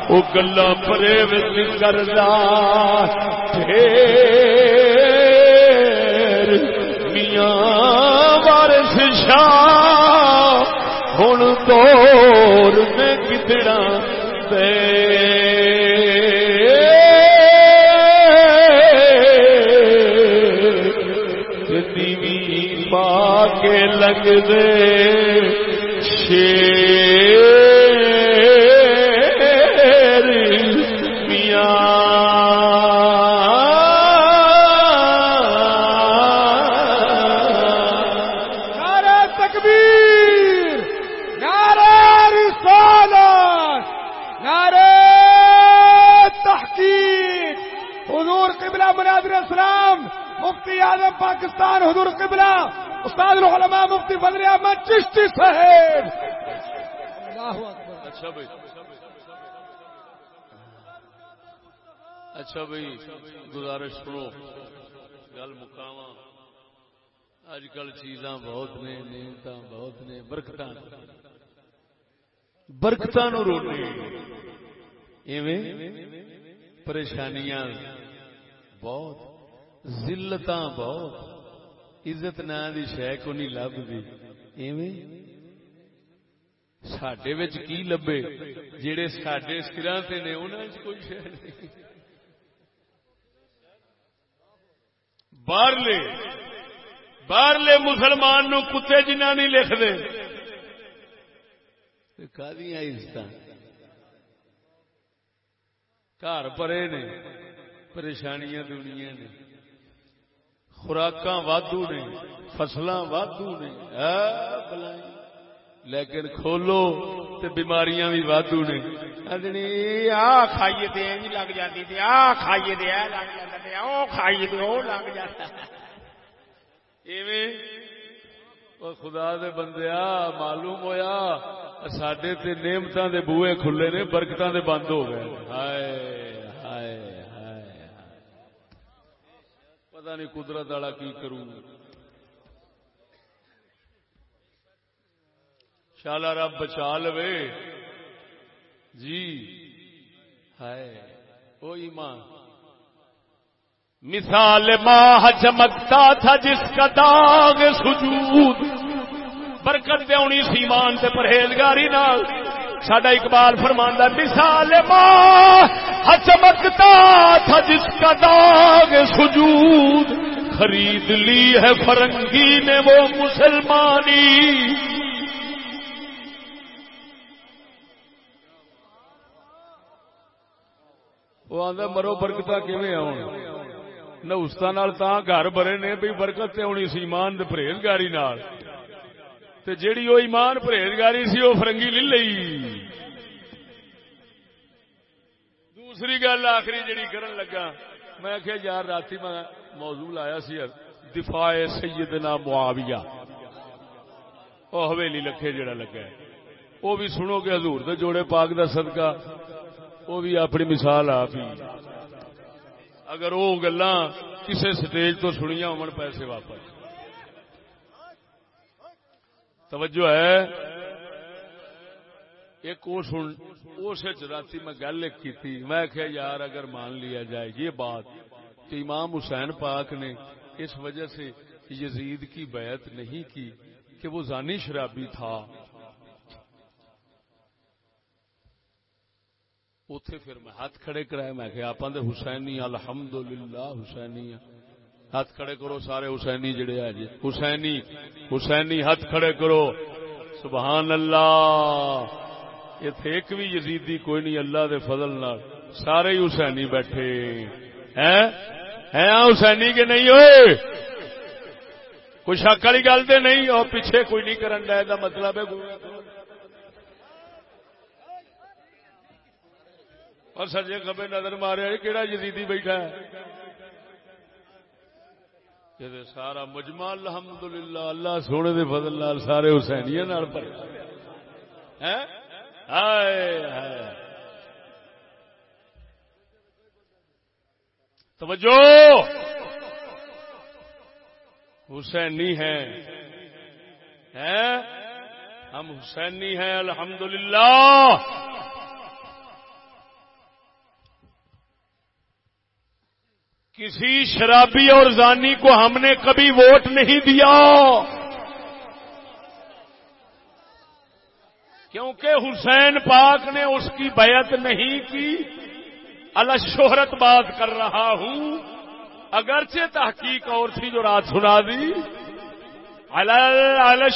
وہ گلا پرے کردا میاں وارس شاہ ہوں دور میں کتنا پا کے لگ دے شیر نعرہ تکبیر، نعرہ رسالت، نعرہ تحقیق۔ حضور قبلہ مناظر اسلام، مفتی اعظم پاکستان، حضور قبلہ استاد العلماء مفتی بدر احمد چشتی صاحب۔ اللہ اکبر۔ اچھا بھائی۔ اچھا بھائی، گزارش سنو۔ گل مکاوا اج کل چیزاں بہت نے نعمت بہت نے برکت برکت نو روٹی۔ ایویں پریشانیاں بہت ذلت بہت۔ عزت نا دی شہ کو نہیں لبھی. ایویں؟ سڈے کی لبے؟ جہے سڈے سرا سے نے انہوں کوئی شہ نہیں. باہرلے باہرلے مسلمان نو کتے جنہ نہیں لکھتے عزت گھر پرے نے، پریشانیاں دنیا نے. خوراک وادو نے فصل وادو نے لیکن کھولو تے بیماریاں بھی وادو نے۔ آ کھائیے دے لگ جاتی آ کھائیے لگ جاتا او کھائیے او لگ جاتا۔ ایویں خدا دے بندیا معلوم ہویا سڈے تے نعمتاں دے بوئے کھلے نے، برکتاں دے بند ہو گئے۔ ہائے ہائے پتہ نہیں قدرت والا کی کروں۔ شالا رب بچا لو جی۔ ہائے وہ ایمان۔ مثال ماہ چمکتا تھا جس کا داغ سجود۔ برکت دونی سیمان سے پرہیزگاری نال۔ سڈا اقبال فرماندہ مثال ماہ چمکتا تھا جس کا داغ سجود، خرید لی ہے فرنگی نے وہ مسلمانی۔ وہ آدھا مرو برکت نوستا گھر بھرے نے بھی برکت ہونی سی ایمان پرہیزگاری جیڑی وہ ایمان پرہیزگاری سی وہ فرنگی لے لئی۔ دوسری گل آخری جڑی کرن لگا، میں آخیا یار رات میں موضوع لایا سی، دفاع سیدنا معاویہ۔ وہ حویلی لکھے جڑا لگا ہے۔ وہ بھی سنو گے حضور دے جوڑے پاک دا صدقہ وہ بھی اپنی مثال آپ ہی۔ اگر وہ گلا کسی سٹیج تو سنیا ہو پیسے واپس۔ توجہ ہے۔ ایک اس رات میں گل ایک کی تھی میں کہ یار، اگر مان لیا جائے یہ بات کہ امام حسین پاک نے اس وجہ سے یزید کی بیعت نہیں کی کہ وہ زانی شرابی تھا۔ اتے پھر میں ہاتھ کھڑے کرائے میں کہ آپ حسینی الحمد للہ حسینی ہاتھ کھڑے کرو، سارے حسینی جڑے آ جی۔ حسینی حسینی، ہاتھ کھڑے کرو۔ سبحان اللہ۔ اتنے ایک بھی یزیدی کوئی نہیں، اللہ دے فضل نال۔ سارے ہی حسینی بیٹھے۔ ہیں؟ حسینی کے نہیں ہوئے؟ کوئی شک والی گل تو نہیں، اور پیچھے کوئی نہیں کرن دا مطلب ہے۔ اور سجے کبے نظر مارے کہڑا جدیدی بیٹھا ہے؟ یہ سارا مجمع الحمد للہ اللہ سونے دے فضل لال سارے حسینیا توجہ! حسینی ہیں؟ ہم حسینی ہیں، الحمدللہ۔ کسی شرابی اور زانی کو ہم نے کبھی ووٹ نہیں دیا۔ کیونکہ حسین پاک نے اس کی بیعت نہیں کی۔ اللہ شہرت بات کر رہا ہوں۔ اگرچہ تحقیق اور تھی جو رات سنا دی۔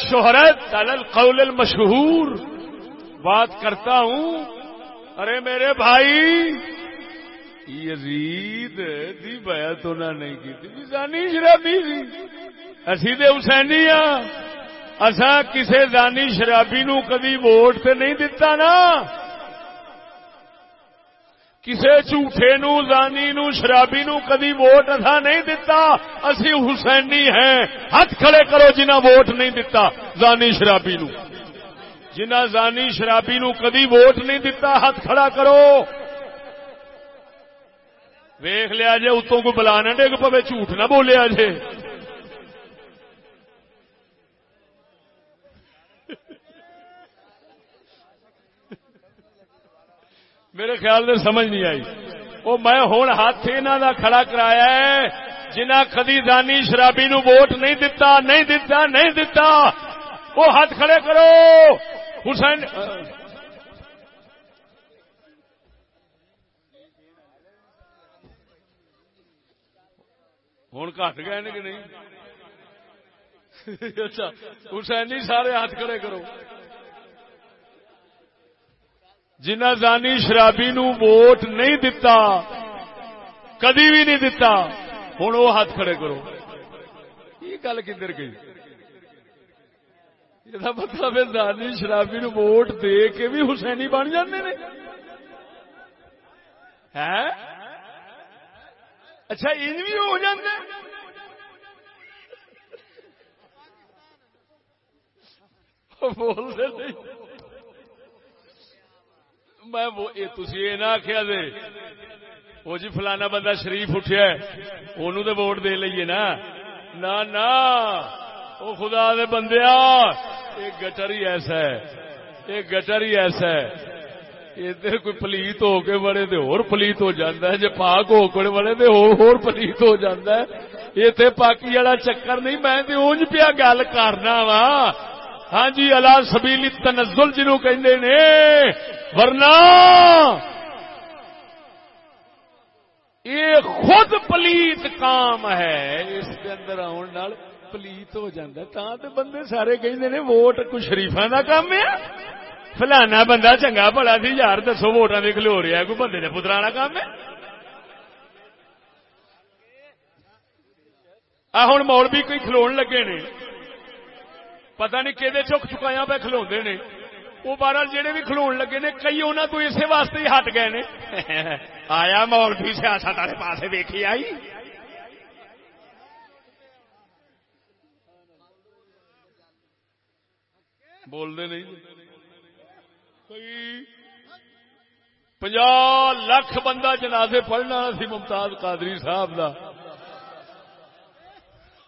شہرت القول المشہور۔ بات کرتا ہوں۔ ارے میرے بھائی یزید دی بیعت انہوں نے کی تھی زانی شرابی سی اسی تے حسینی ہاں اسا کسے زانی شرابی نو کدی ووٹ تے نہیں دتا نا۔ کسے جھوٹے نو، زانی نو، شرابی نو کدی ووٹ اصا نہیں دتا۔ اسی حسینی ہیں۔ ہاتھ کھڑے کرو جنہ ووٹ نہیں دتا، زانی شرابی نو۔ جنہ زانی شرابی نو کدی ووٹ نہیں دتا، ہاتھ کھڑا کرو۔ ویخ لیا جی اتوں کو بلا نہ ڈگ پہ جھوٹ نہ بولیا جی میرے خیال سے سمجھ نہیں آئی۔ وہ میں ہوں ہاتھ انہوں کا کھڑا کرایا ہے جنہ کدی دانی شرابی نو ووٹ نہیں دتا نہیں دتا نہیں دتا۔ وہ ہاتھ کھڑے کرو۔ حسین ہوں کٹ گئے کہ نہیں؟ اچھا حسینی سارے ہاتھ کھڑے کرو۔ جنہ زانی شرابی نو ووٹ نہیں دتا، کدی بھی نہیں دتا، ہوں وہ ہاتھ کھڑے کرو۔ یہ گل کدھر گئی؟ یہ مطلب ہے زانی شرابی نو ووٹ دے کے بھی حسینی بن جاندے نے۔ ہے اچھا ان بھی ہو جاندے۔ بولتے نہیں۔ میں تھی نہ آخیا دے۔ وہ جی فلانا بندہ شریف اٹھیا انہوں تو ووٹ دے لیے نا۔ نہ وہ خدا دے بندیا ایک گٹر ہی ایسا ہے۔ ایک گٹر ہی ایسا ہے۔ ادھر کوئی پلیت ہو کے بڑے تو اور پلیت ہو جاتا ہے جی پاک ہو کے بڑے تو اور پلیت ہو جاتا ہے یہ پاکی والا چکر نہیں میں اونج پیا گل کرنا وا ہاں جی اللہ سبیلی تنزل جنو کہ ورنہ یہ خود پلیت کام ہے اس کے اندر آن پلیت ہو جاتا تا تو بندے سارے کہ ووٹ کچھ شریفا کا کام ہے فلانا بندہ چنگا بڑا سی، یار دسو ووٹان کے کلو رہا کوئی بندے نے پترا کام ہے؟ ہوں مول بھی کوئی کھلو لگے نے۔ پتہ نہیں کہ چک چکایا پہ کھلو نے۔ وہ بارہ جہے بھی کھلو لگے نے، کئی انہوں تو اسی واسطے ہی ہٹ گئے نے۔ آیا مول بھی سیاست والے پاس ویکھی آئی؟ بولتے نہیں۔ کوئی پنجا لاکھ بندہ جنازے پڑھنا سی ممتاز قادری صاحب کا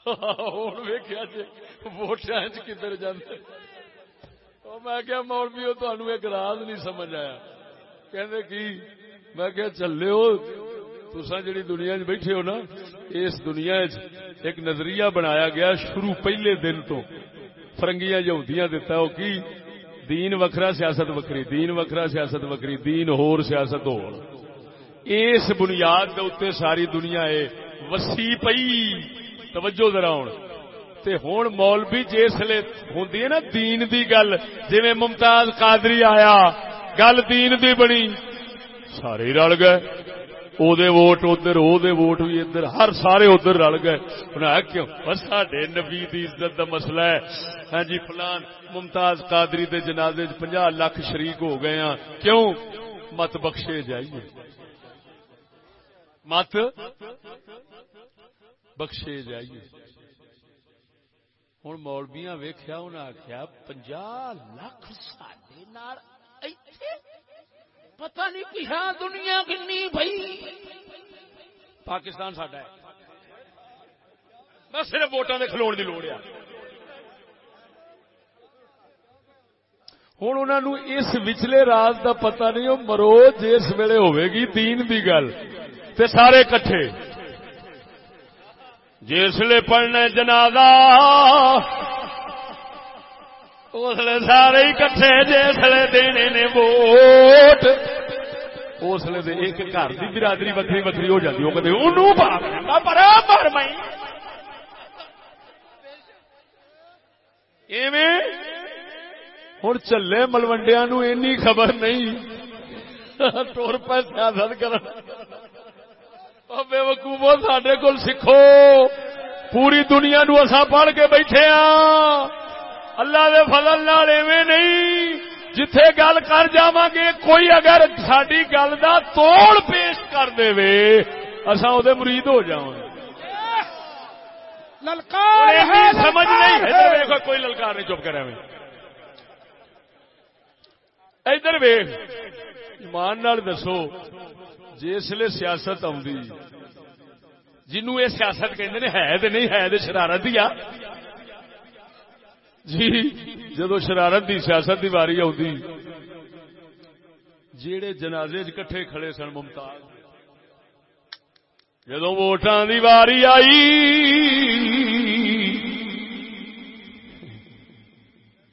ہوں ویکیا جی ووٹان کدھر جانے میں کیا مولوی وہ تمہیں ایک راز نہیں سمجھ آیا۔ کہ کی؟ میں کیا چلے ہو تسا جڑی دنیا چ بیٹھے ہو نا، اس دنیا چ ایک نظریہ بنایا گیا شروع پہلے دن تو۔ فرنگیاں یہودیاں دیتا ہو کی؟ دین وکھرا سیاست وکری دین وکھرا سیاست وکری دین ہور سیاست ہور۔ اس بنیاد دے اتنے ساری دنیا ہے وسی پئی۔ توجہ ذرا ہوں تے ہون مولوی جسے ہوں نا دین دی گل جی ممتاز قادری آیا، گل دین دی بنی۔ سارے رل گئے۔ او دے ووٹ ادھر او دے ووٹ بھی ادھر ہر سارے ادھر رل گئے انہیں آ کیوں بس ساڈے نبی دی عزت دا مسئلہ ہے ہاں جی فلان ممتاز قادری دے جنازے پنجا لاکھ شریک ہو گئے ہیں کیوں مت بخشے جائیے مت بخشے جائیے ہوں مولبیا ویخیا انہیں آخیا پنجا لاکھ سڈے پتا نہیں پچھا دنیا کنی بھائی پاکستان سڈا ہے۔ بس صرف ووٹان کے کھلو کی لوڑ ہے۔ ہوں انہوں اس وچلے راز دا پتہ نہیں وہ مرو جس ویلے ہوے گی دین دی گل۔ تے سارے کٹھے جس جسے پڑھنے جنازہ اسلے سارے کٹھے جسے دینے نے ووٹ اسلے ایک گھر کی برادری وکری وکری ہو جاتی وہ کہتے برابر میں ہوں چلے ملوڈیا نو این خبر نہیں ٹور پہ سیاست کر بے وقوفو سڈے کول سکھو پوری دنیا نو اصا پڑھ کے بیٹھے ہاں اللہ دے فضل نال ایویں نہیں جتھے گل کر جاواں گے کوئی اگر ساری گل دا توڑ پیش کر دے وے اسا او دے مرید ہو جاواں۔ للکار ہے سمجھ نہیں ادھر دیکھو کوئی للکار نہیں چپ کرے میں ادھر ویکھ ایمان نال دسو جسے سیاست آدھی جنو یہ سیاست کہ ہے تو نہیں ہے شرارت ہی آ۔ جی جدو شرارت دی، سیاست دی واری آتی جہے جنازے کٹھے کھڑے سن ممتاز۔ جدو ووٹان دی واری آئی،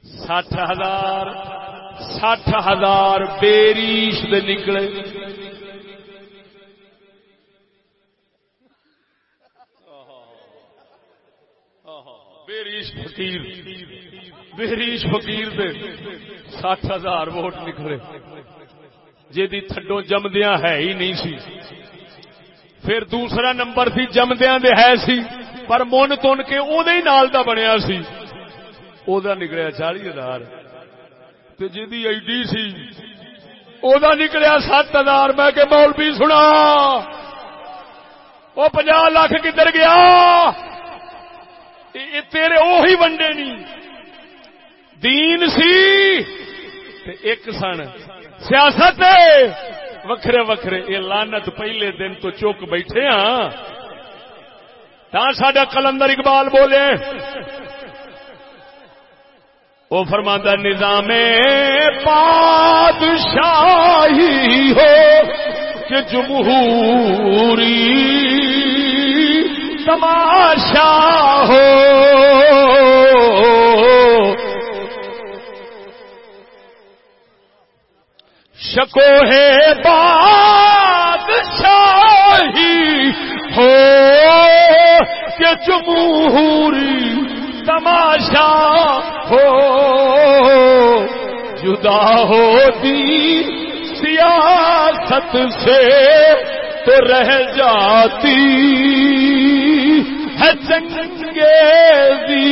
سٹھ ہزار سٹھ ہزار بیریش دے نکلے۔ بےریش فقیر بےریش فقیر دے سٹھ ہزار ووٹ نکلے۔ جی تھڈو جمدیا ہے ہی نہیں سی۔ پھر دوسرا نمبر سی جمدیا دے ہے سی، پر من تن کے وہ نال دا بنیا سی۔ او دا نکلیا چالی ہزار۔ جی ایڈی سی۔ او دا نکلیا سات ہزار۔ میں کہ مولوی سنا وہ پنجا لاکھ کدھر گیا؟ تیرے اوہی ونڈے نہیں دین سی ایک سن۔ سیاست وکھرے وکھرے یہ لانت پہلے دن تو چک بیٹھے ہاں۔ ساڈا کلندر اقبال بولے۔ وہ فرماندہ نظام پادشاہی ہو کہ جمہوری تماشا ہو۔ شکو ہے بادشاہی ہو کہ جمہوری تماشا ہو۔ جدا ہوتی سیاست سے تو رہ جاتی چنگیزی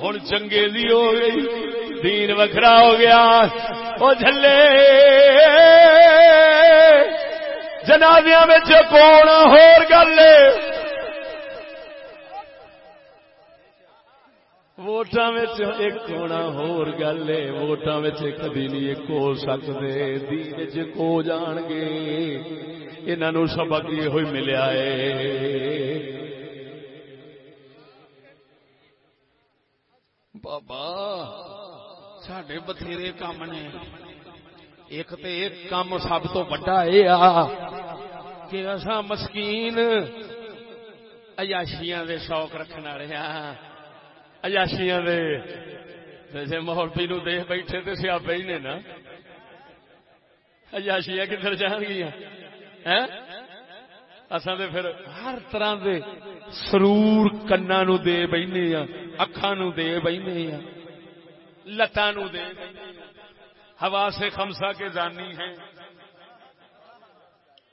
ہوں چنگیزی ہو گئی، دین وکھرا ہو گیا۔ وہ جلے جنازیاں کون ہور گل ووٹان ایک ہونا ہور گل ہے؟ ووٹان کدی نہیں ایک ہو سکتے دین چ جان گے؟ انہوں سبق یہ ہوئی ملیا ہے۔ بابا سڈے بتھیرے کام نے ایک تو ایک کام سب تو بڑا یہ آ کہ اصا مسکین اجاشیاں دے شوق رکھنے والے ہاں اجاشیاں دے جیسے مولوی نو دیکھ بیٹھے تو سیاپے ہی نے نا اجاشیاں کدھر جان گیا اصا تو پھر ہر طرح دے سرور کنا نو دے بہنے ہاں اکھا نو دے بہنے ہاں لتا نو دے ہوا سے خمسا کے زانی ہیں۔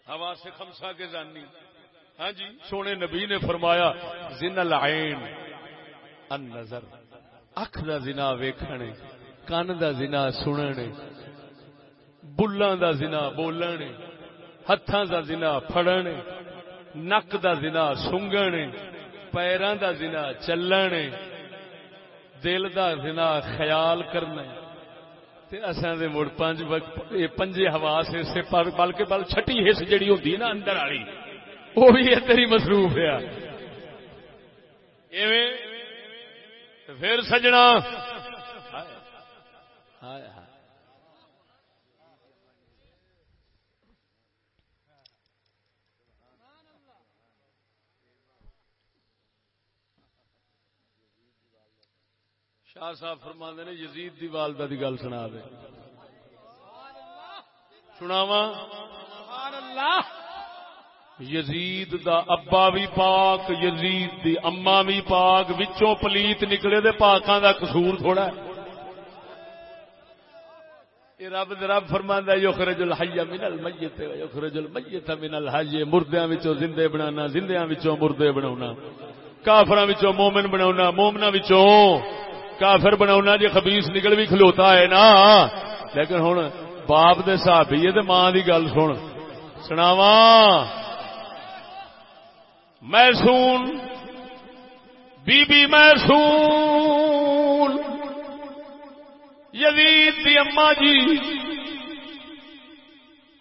ہوا سے خمسا کے زانی۔ ہاں جی سونے نبی نے فرمایا، زن العین النظر۔ اکھ دا زنا ویکھنے کان دا زنا سننے، بلاں دا زنا بولنے، ہتھاں دا زنا پھڑنے۔ نک دا زنا، سنگنے، پیراں دا زنا، چلنے، دل دا زنا، خیال کرنا تے اساں دے مڑ پنج وقت، اے پنجے حواس سے بلکہ بل چھٹی حص جڑی ہوندی نا اندر والی۔ وہ بھی ادھر ہی مصروف ہے۔ ایویں پھر سجنا۔ ہائے ہائے۔ شاہ صاحب فرما نے، یزید دی والدہ دی گل سنا دے۔ سناوا یزید دا ابا بھی پاک، یزید دی اما بھی پاک، وچوں پلیت نکلے دے پاکاں دا قصور تھوڑا ہے۔ یہ رب رب فرماندا یخرج الحی من المیت و یخرج المیت من الحی۔ مردیاں وچوں زندے بنانا، زندیاں وچوں مردے بناونا۔ کافراں وچوں مومن بناونا، مومناں وچوں کافر بنا جی خبیس نکل بھی کھلوتا ہے نا۔ لیکن ہوں باپ دے سابی ہے ماں دی گل سن۔ سناوا محسون، بی بی محسون۔ یزید دی اما جی۔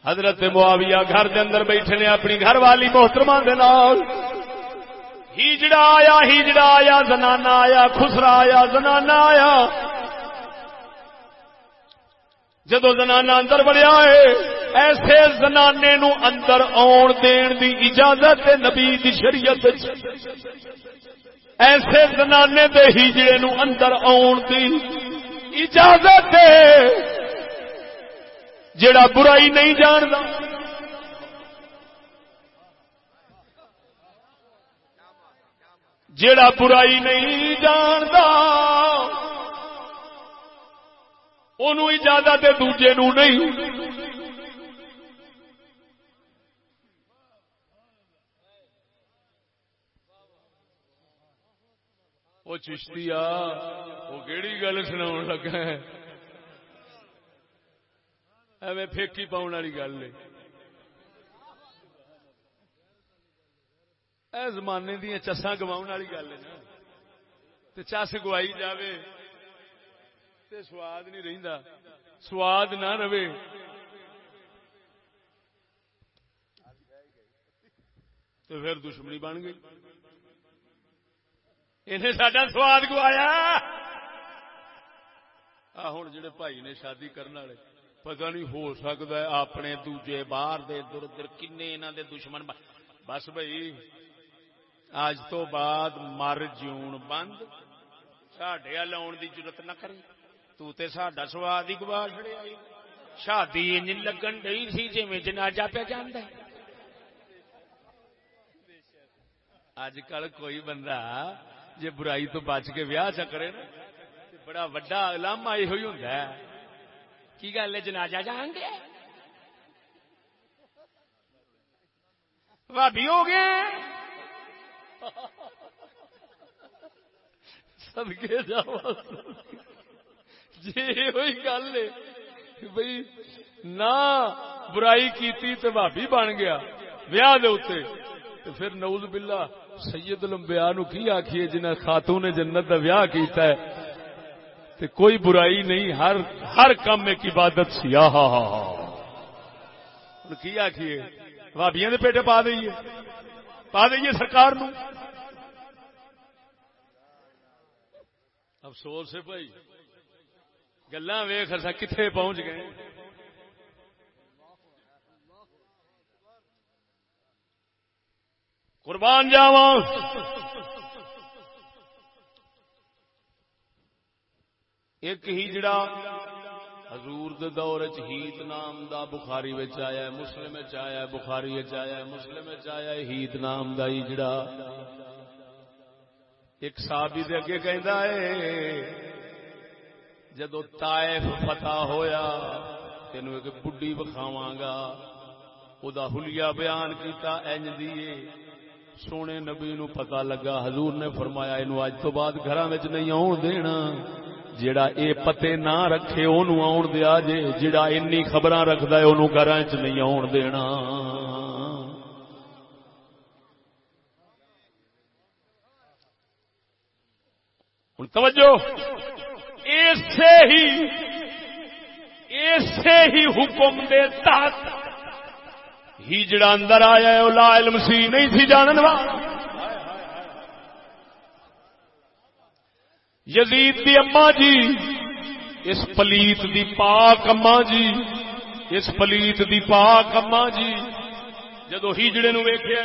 حضرت معاویہ گھر دے اندر بیٹھے نے، اپنی گھر والی محترمہ دے نال۔ ہیجڑا آیا ہیجڑا آیا زنانا آیا، خسرا آیا زنانا آیا۔ جدو زنانا اندر بڑھیا ہے، ایسے زنانے نو اندر آن دین دی اجازت نبی دی شریعت ایسے زنانے دے ہیجڑے نو اندر آن دی اجازت جڑا برائی نہیں جانتا جیڑا برائی نہیں جانتا ان اجازت دوجے نو نہیں۔ وہ چشتی آ وہ کہڑی گل سنا لگا ایویں پھیکی پاؤ والی گل ہے اے زمانے دیا چسا گوا والی گل ہے نا۔ چس گوائی جاوے تے سواد نہیں رہندا۔ سواد نہ رہے۔ تو پھر دشمنی بن گئی۔ انہیں سڈا سواد گوایا۔ ہوں جڑے بھائی نے شادی کرنے والے، پتہ نہیں ہو سکتا اپنے دوجے باہر دے در در کنے انہوں دے دشمن بس بھائی آج تو بعد مر جیون بند سڈے وال آن کی ضرورت نہ کری تو تے ساڈا سواد ہی گوا چڑیا شادی انج لگن ڈی سی جی جناجا پہ جانا اج کل کوئی بندہ جی برائی تو بچ کے ویاہ چکرے نا بڑا وڈا لاما یہ ہوئی ہوں کی گل ہے جناجا جان گے بھابی ہو گئے سب کے جاؤ۔ جی ہوئی گل ہے۔ بھائی، نہ برائی کیتی تو بھابی بن گیا ویاہ دے تو پھر نوز باللہ، سید لمبیا نو کی آخیے جنہیں خاتون جنت کا ویاہ کیتا ہے؟ تے کوئی برائی نہیں، ہر ہر کام ایک عبادت سی۔ ہاں ہاں ہاں کی آخیے بھابیا دے پیٹے پا دئیے۔ پا دئیے سرکار نو۔ افسوس ہے بھائی۔ گلا ویخ اصا کتنے پہنچ گئے۔ قربان جاوا ایک ہی جڑا حضور دے دور ہیت نام دا بخاری آیا ہے، مسلم آیا ہے، بخاری آیا ہے، مسلم آیا ہے، ہیت نام دا ہی جڑا۔ ایک صحابی دے اگے کہندا ہے، جدو طائف فتح ہویا، تینوں ایک بڈی بکھاواں گا۔ او دا حلیہ بیان کیتا انج دیے سونے نبی نو پتا لگا، حضور نے فرمایا، اینو اج تو بعد گھراں وچ نہیں آون دینا۔ جیڑا اے پتے نہ رکھے اونوں آون دیا جے، جیڑا انی خبراں رکھدا ہے اونوں گھراں وچ نہیں آون دینا۔ ہن توجہ، ایسے ہی ایسے ہی حکم دے تحت ہی جڑا اندر آیا ہے وہ لا علم سی، نہیں تھی جانن والا۔ یزید دی اما جی اس پلیت دی پاک اما جی اس پلیت دی پاک اما جی۔ جدو ہیجڑے نو ویخیا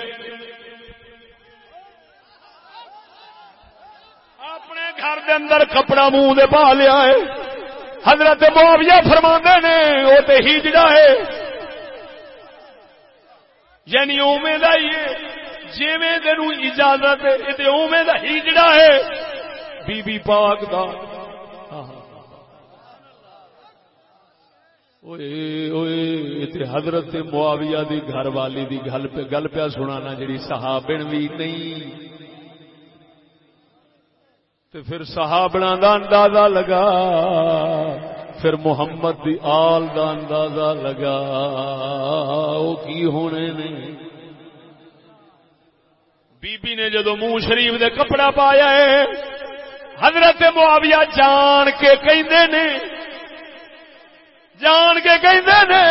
اپنے گھر دے اندر کپڑا منہ دے پا لیا ہے۔ حضرت معاویہ فرما نے وہ تو ہیجڑا ہے۔ یعنی اوے ہی جی تین اجازت ہے اوے کا ہی جڑا ہے۔ بی بی پاک دا۔ حضرت معاویہ دی گھر والی دی گل پہ، گل پیا سنانا جڑی صحابن بھی نہیں۔ تے پھر صحابنا دا اندازہ لگا، پھر محمد دی آل دا اندازہ لگا۔ وہ کی ہونے نے؟ بی بی نے جدو منہ شریف دے کپڑا پایا ہے حضرت معاویہ جان کے کہندے نے، جان کے کہندے نے،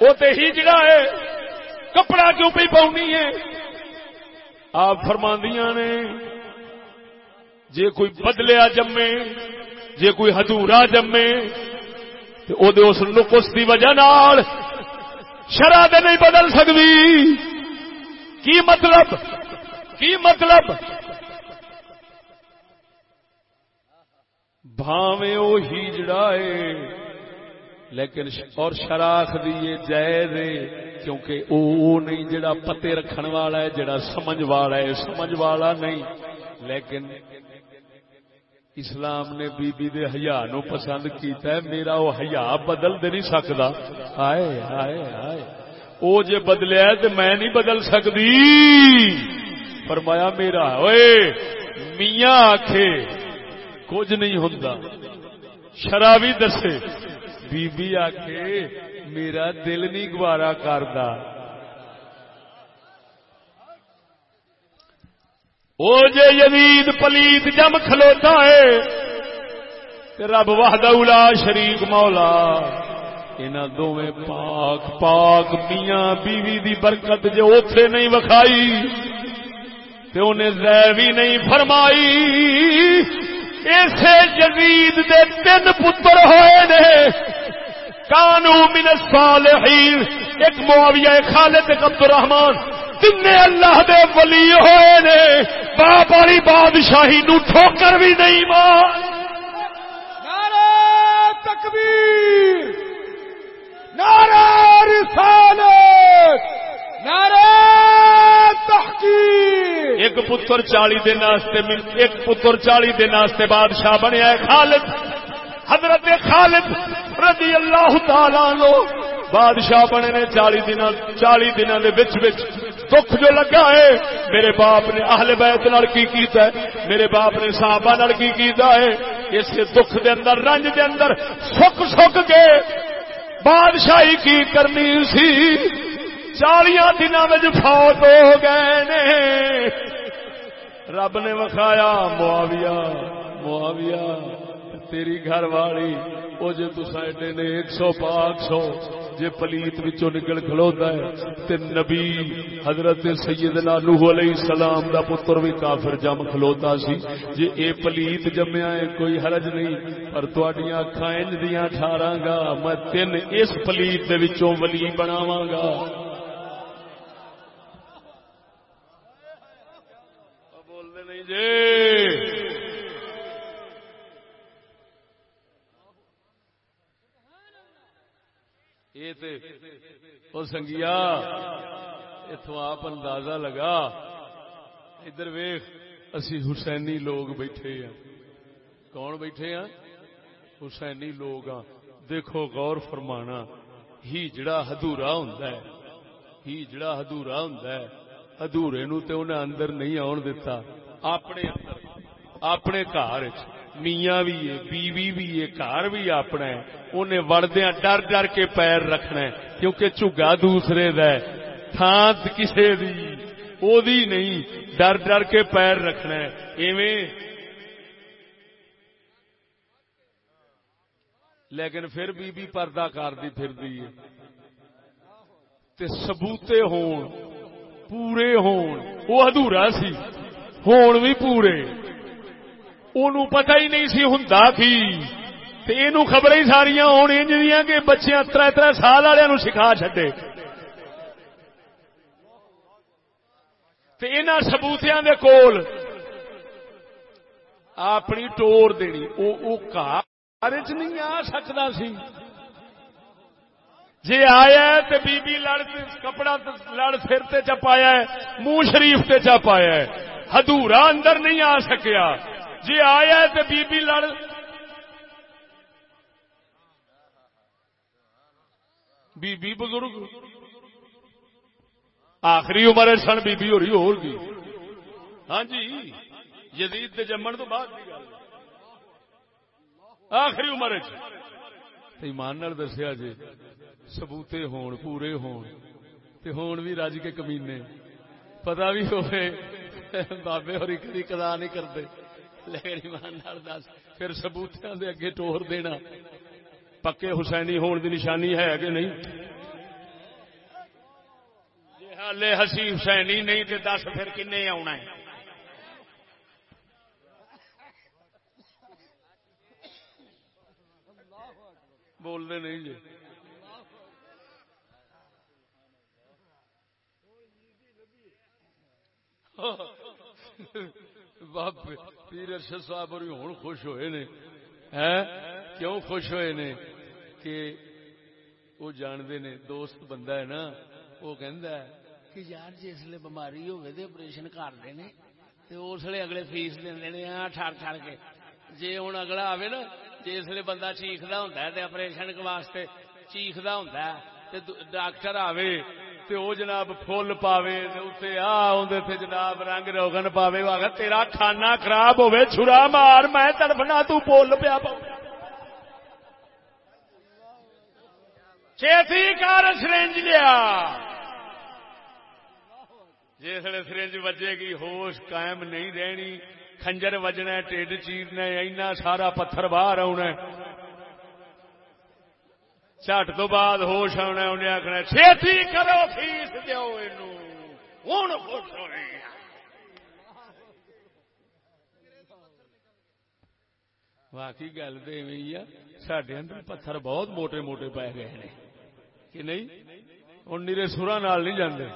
وہ تے ہی جڑا ہے، کپڑا کیوں پہ پاؤنی ہے؟ آپ فرماندیاں نے، جے کوئی بدلیا جمے، جے کوئی ہدورا جمے تو اس نقص کی وجہ نال شرح نہیں بدل سکتی کی مطلب؟ کی مطلب؟ بھاوے وہ ہی جڑا ہے۔ لیکن اور شراخ دی یہ جائز کیونکہ او نہیں جڑا پتے رکھن والا ہے، جڑا سمجھ والا ہے۔ سمجھ والا نہیں۔ لیکن اسلام نے بی بی دے حیا نو پسند کیتا ہے۔ میرا وہ حیا بدل دے نہیں سکتا آئے آئے آئے او جے بدلیا ہے تو میں نہیں بدل سکتی فرمایا میرا اوے میاں آکھے کچھ نہیں ہوں شرابی دسے۔ بی بی آکھے، میرا دل نہیں گوارا کرتا او جے یزید پلیت جم کھلوتا ہے رب وحدہ اولا شریک مولا۔ ان دونوں پاک پاک میاں بیوی دی برکت جو اوتھے نہیں وکھائی، تے انہیں زہ بھی نہیں فرمائی۔ اسے یزید دے تین پتر ہوئے نے۔ کانو من الصالحین۔ ایک معاویہ خالد عبد الرحمان تین اللہ دے ولی ہوئے نے۔ باپ والی بادشاہی نو ٹھوکر بھی نہیں مار۔ نعرہ تکبیر۔ نعرہ رسالت۔ ایک پتر چالی دن ایک پتر چالی دن بادشاہ بنیا ہے خالد، حضرت خالد رضی اللہ تعالی لو بادشاہ بنے نے چالی دن چالی دن دکھ جو لگا ہے۔ میرے باپ نے اہل بیت نال کی کیتا ہے۔ میرے باپ نے صحابہ نال کی کیتا ہے۔ اس دکھ دے اندر، رنج دے اندر سک سک کے بادشاہی کی کرنی سی۔ چالیا دن فوت ہو گئے نے۔ رب نے وکھایا، معاویہ معاویہ، تیری گھر والی وہ جی تسا ایڈے نے ایک سو پاک سو، جے پلیت وچوں نکل کھلوتا ہے، تے نبی حضرت سیدنا نوح علیہ السلام دا پتر بھی کافر جم کھلوتا سی۔ جے اے پلیت جمیا ہے، کوئی حرج نہیں، پر تواڈیاں اکھاں انج دیاں ٹھاراں گا، میں تین اس پلیت دے وچوں ولی بناواں گا۔ جی۔ سنگیا اتو آپ اندازہ لگا۔ ادھر ویخ اسی حسینی لوگ بیٹھے ہیں۔ کون بیٹھے ہیں؟ حسینی لوگ ہاں دیکھو، غور فرمانا، ہی جڑا ہدورا ہوں ہی جڑا ہدورا ہوں ہدورے نو تے انہیں اندر نہیں آن دیتا۔ اپنے اپنے گھر میاں بھی ہے بیوی بھی ہے گھر بھی اپنا ہے انہیں وڑدیا ڈر ڈر کے پیر رکھنا ہے کیونکہ چگا دوسرے تھان کسی دی نہیں ڈر ڈر کے پیر رکھنا ہے ایویں لیکن پھر بی بی پردہ کر دی پھر دی تے سبوتے ہون پورے ہون وہ ادھورا سی ہون بھی پورے۔ ان پتا ہی نہیں سی ہوں کی۔ خبر ہی ساریا ہونی جی کہ بچیاں تر تر سال والوں سکھا چڈے سبوتیا دے کول اپنی ٹور دینی۔ کار چ نہیں آ سکتا سی۔ جی آیا تو بی بی لڑ، کپڑا لڑ سر تے چپایا منہ شریف تے چپایا ہدورا اندر نہیں آ سکیا۔ جی آیا تو بی بی لڑ۔ بی بی بزرگ۔ آخری عمر سن بی بی ہو رہی ہو گئی۔ ہاں جی یزید کے جمن تو بعد آخری عمر ایمان دسیا جی سبوتے ہون، پورے ہون۔ تے ہون بھی رج کے کمینے۔ پتا بھی ہوئے بابے ہوری کدی کدا نہیں کرتے لیکن ایمان دس پھر سبوتوں دے اگے ٹور دینا پکے حسینی ہون دی نشانی ہے کہ نہیں جی ہالے ہسی حسینی نہیں تو دس پھر کن آنا ہے بول بولتے نہیں جی باپ، پیر ارشد صاحب اور ہوں خوش ہوئے نے۔ کیوں خوش ہوئے نے؟ کہ وہ جانتے نے، دوست بندہ ہے نا، وہ کہندا ہے کہ یار جسے بیماری ہوئے تو آپریشن کرتے ہیں تو اس لیے اگلے فیس دے ٹھر ہاں، ٹھر کے۔ جی ہوں اگلا آئے نا جسے بندہ چیختا ہوں آپریشن واسطے چیختا ہوں ڈاکٹر آوے تے او جناب فل پاوے تے آدھے تے جناب رنگ روگن پاوے آگا تیرا کھانا خراب ہوے چھرا مار میں تڑپنا تو پول پیا پاؤ چیتی کار سرنج لیا۔ جسے سرنج وجے گی ہوش قائم نہیں رہنی خنجر وجنا ٹھڈ چیرنا اینا سارا پتھر باہر آنا چٹ تو بعد ہوش آنا انہیں آخنا چھتی کرو فیس دو ہوں خوش ہونے واقعی گل تو ایویں سڈے اندر پتھر بہت موٹے موٹے پی گئے ہیں کہ نہیں ہوں نیری سورا نال نہیں جانے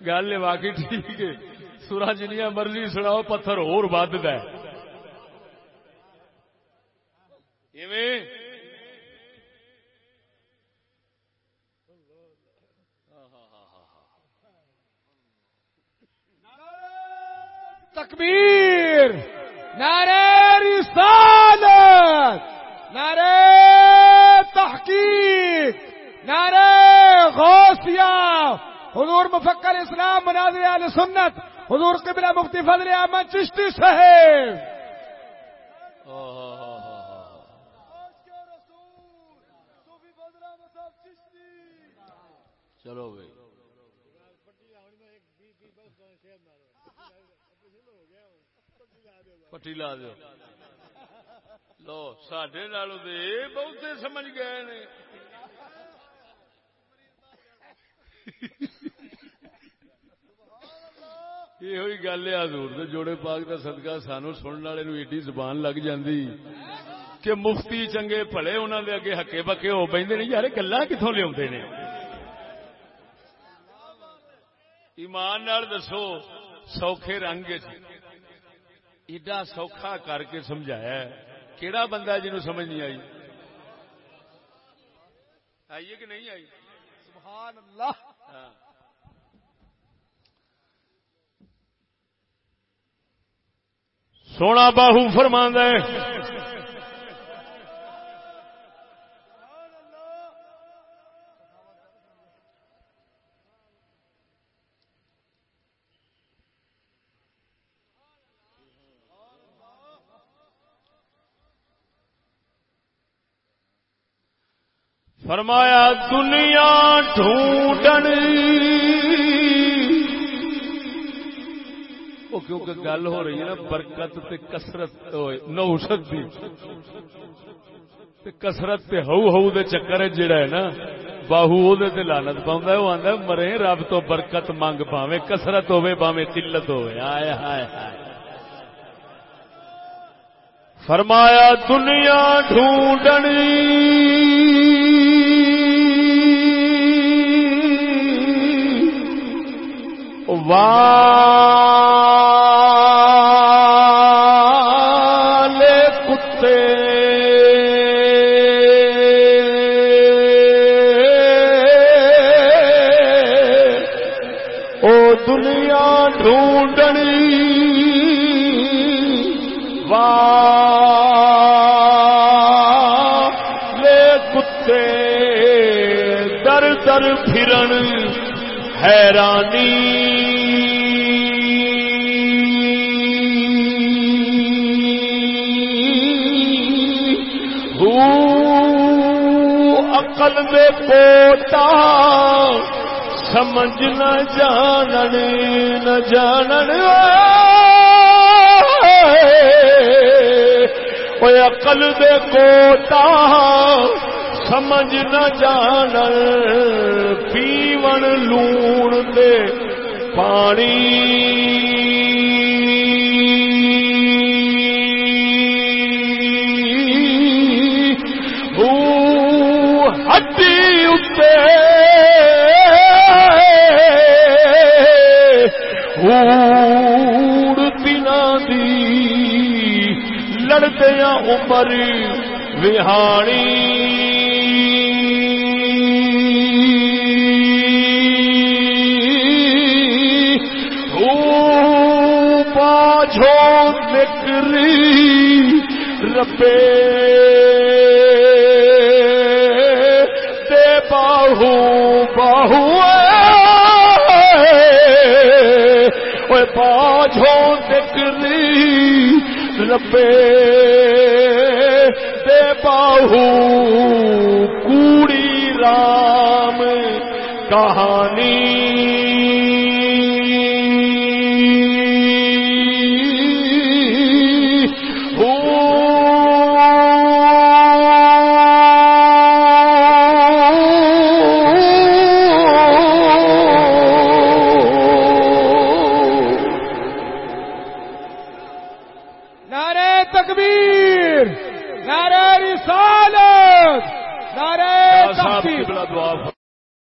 گل واقعی ٹھیک ہے سورا جنیا مرضی سناؤ پتھر اور ود تکبیر۔ نعرہ رسالت۔ نعرہ تحقیق۔ نعرہ غوثیہ۔ حضور مفکر اسلام، مناظر علیہ سنت۔ حضور قبلہ مفتی فضل احمد چشتی صاحب۔ چلو بھائی۔ پٹی لا دو لو سڈے بہتے سمجھ گئے نے یہ ہوئی گل ہے حضور جوڑے پاک کا صدقہ سانو سننے والے نو ایڈی زبان لگ جاندی کہ مفتی چنگے پڑے انہوں دے اگے ہکے بکے ہو پہ یار گلا کتوں لیا ایمان دسو سوکھے رنگ ایڈا سوکھا کر کے سمجھایا کیڑا بندہ جنہوں سمجھ نہیں آئی؟ آئیے کہ نہیں آئی؟ سبحان اللہ ہاں۔ سونا باہو فرما ہے۔ فرمایا دنیا ڈھونڈنی کیونکہ گل ہو رہی ہے نا، برکت تے کسرت نوسط دی۔ تے کسرت تے ہو ہو دے چکر جڑا ہے نا، باہو دے وہ لانت پاؤں وہ آدھا مرے رب تو برکت منگ پاوے کسرت ہوے پاوے قلت ہوے آئے ہائے ہائے فرمایا دنیا ڈھونڈنی والے کتے۔ او دنیا ڈھونڈنی والے کتے۔ در در پھرن حیرانی عقل میں پوتا، سمجھ نہ جانن نہ جانن۔ عقل دے کوتا سمجھ نہ جان پیون لون دے پانی۔ دیا عمر وہاڑی جو نکری رپے دے باہو باہو اے۔ نکری ربے دے باہو کوڑی رام کہانی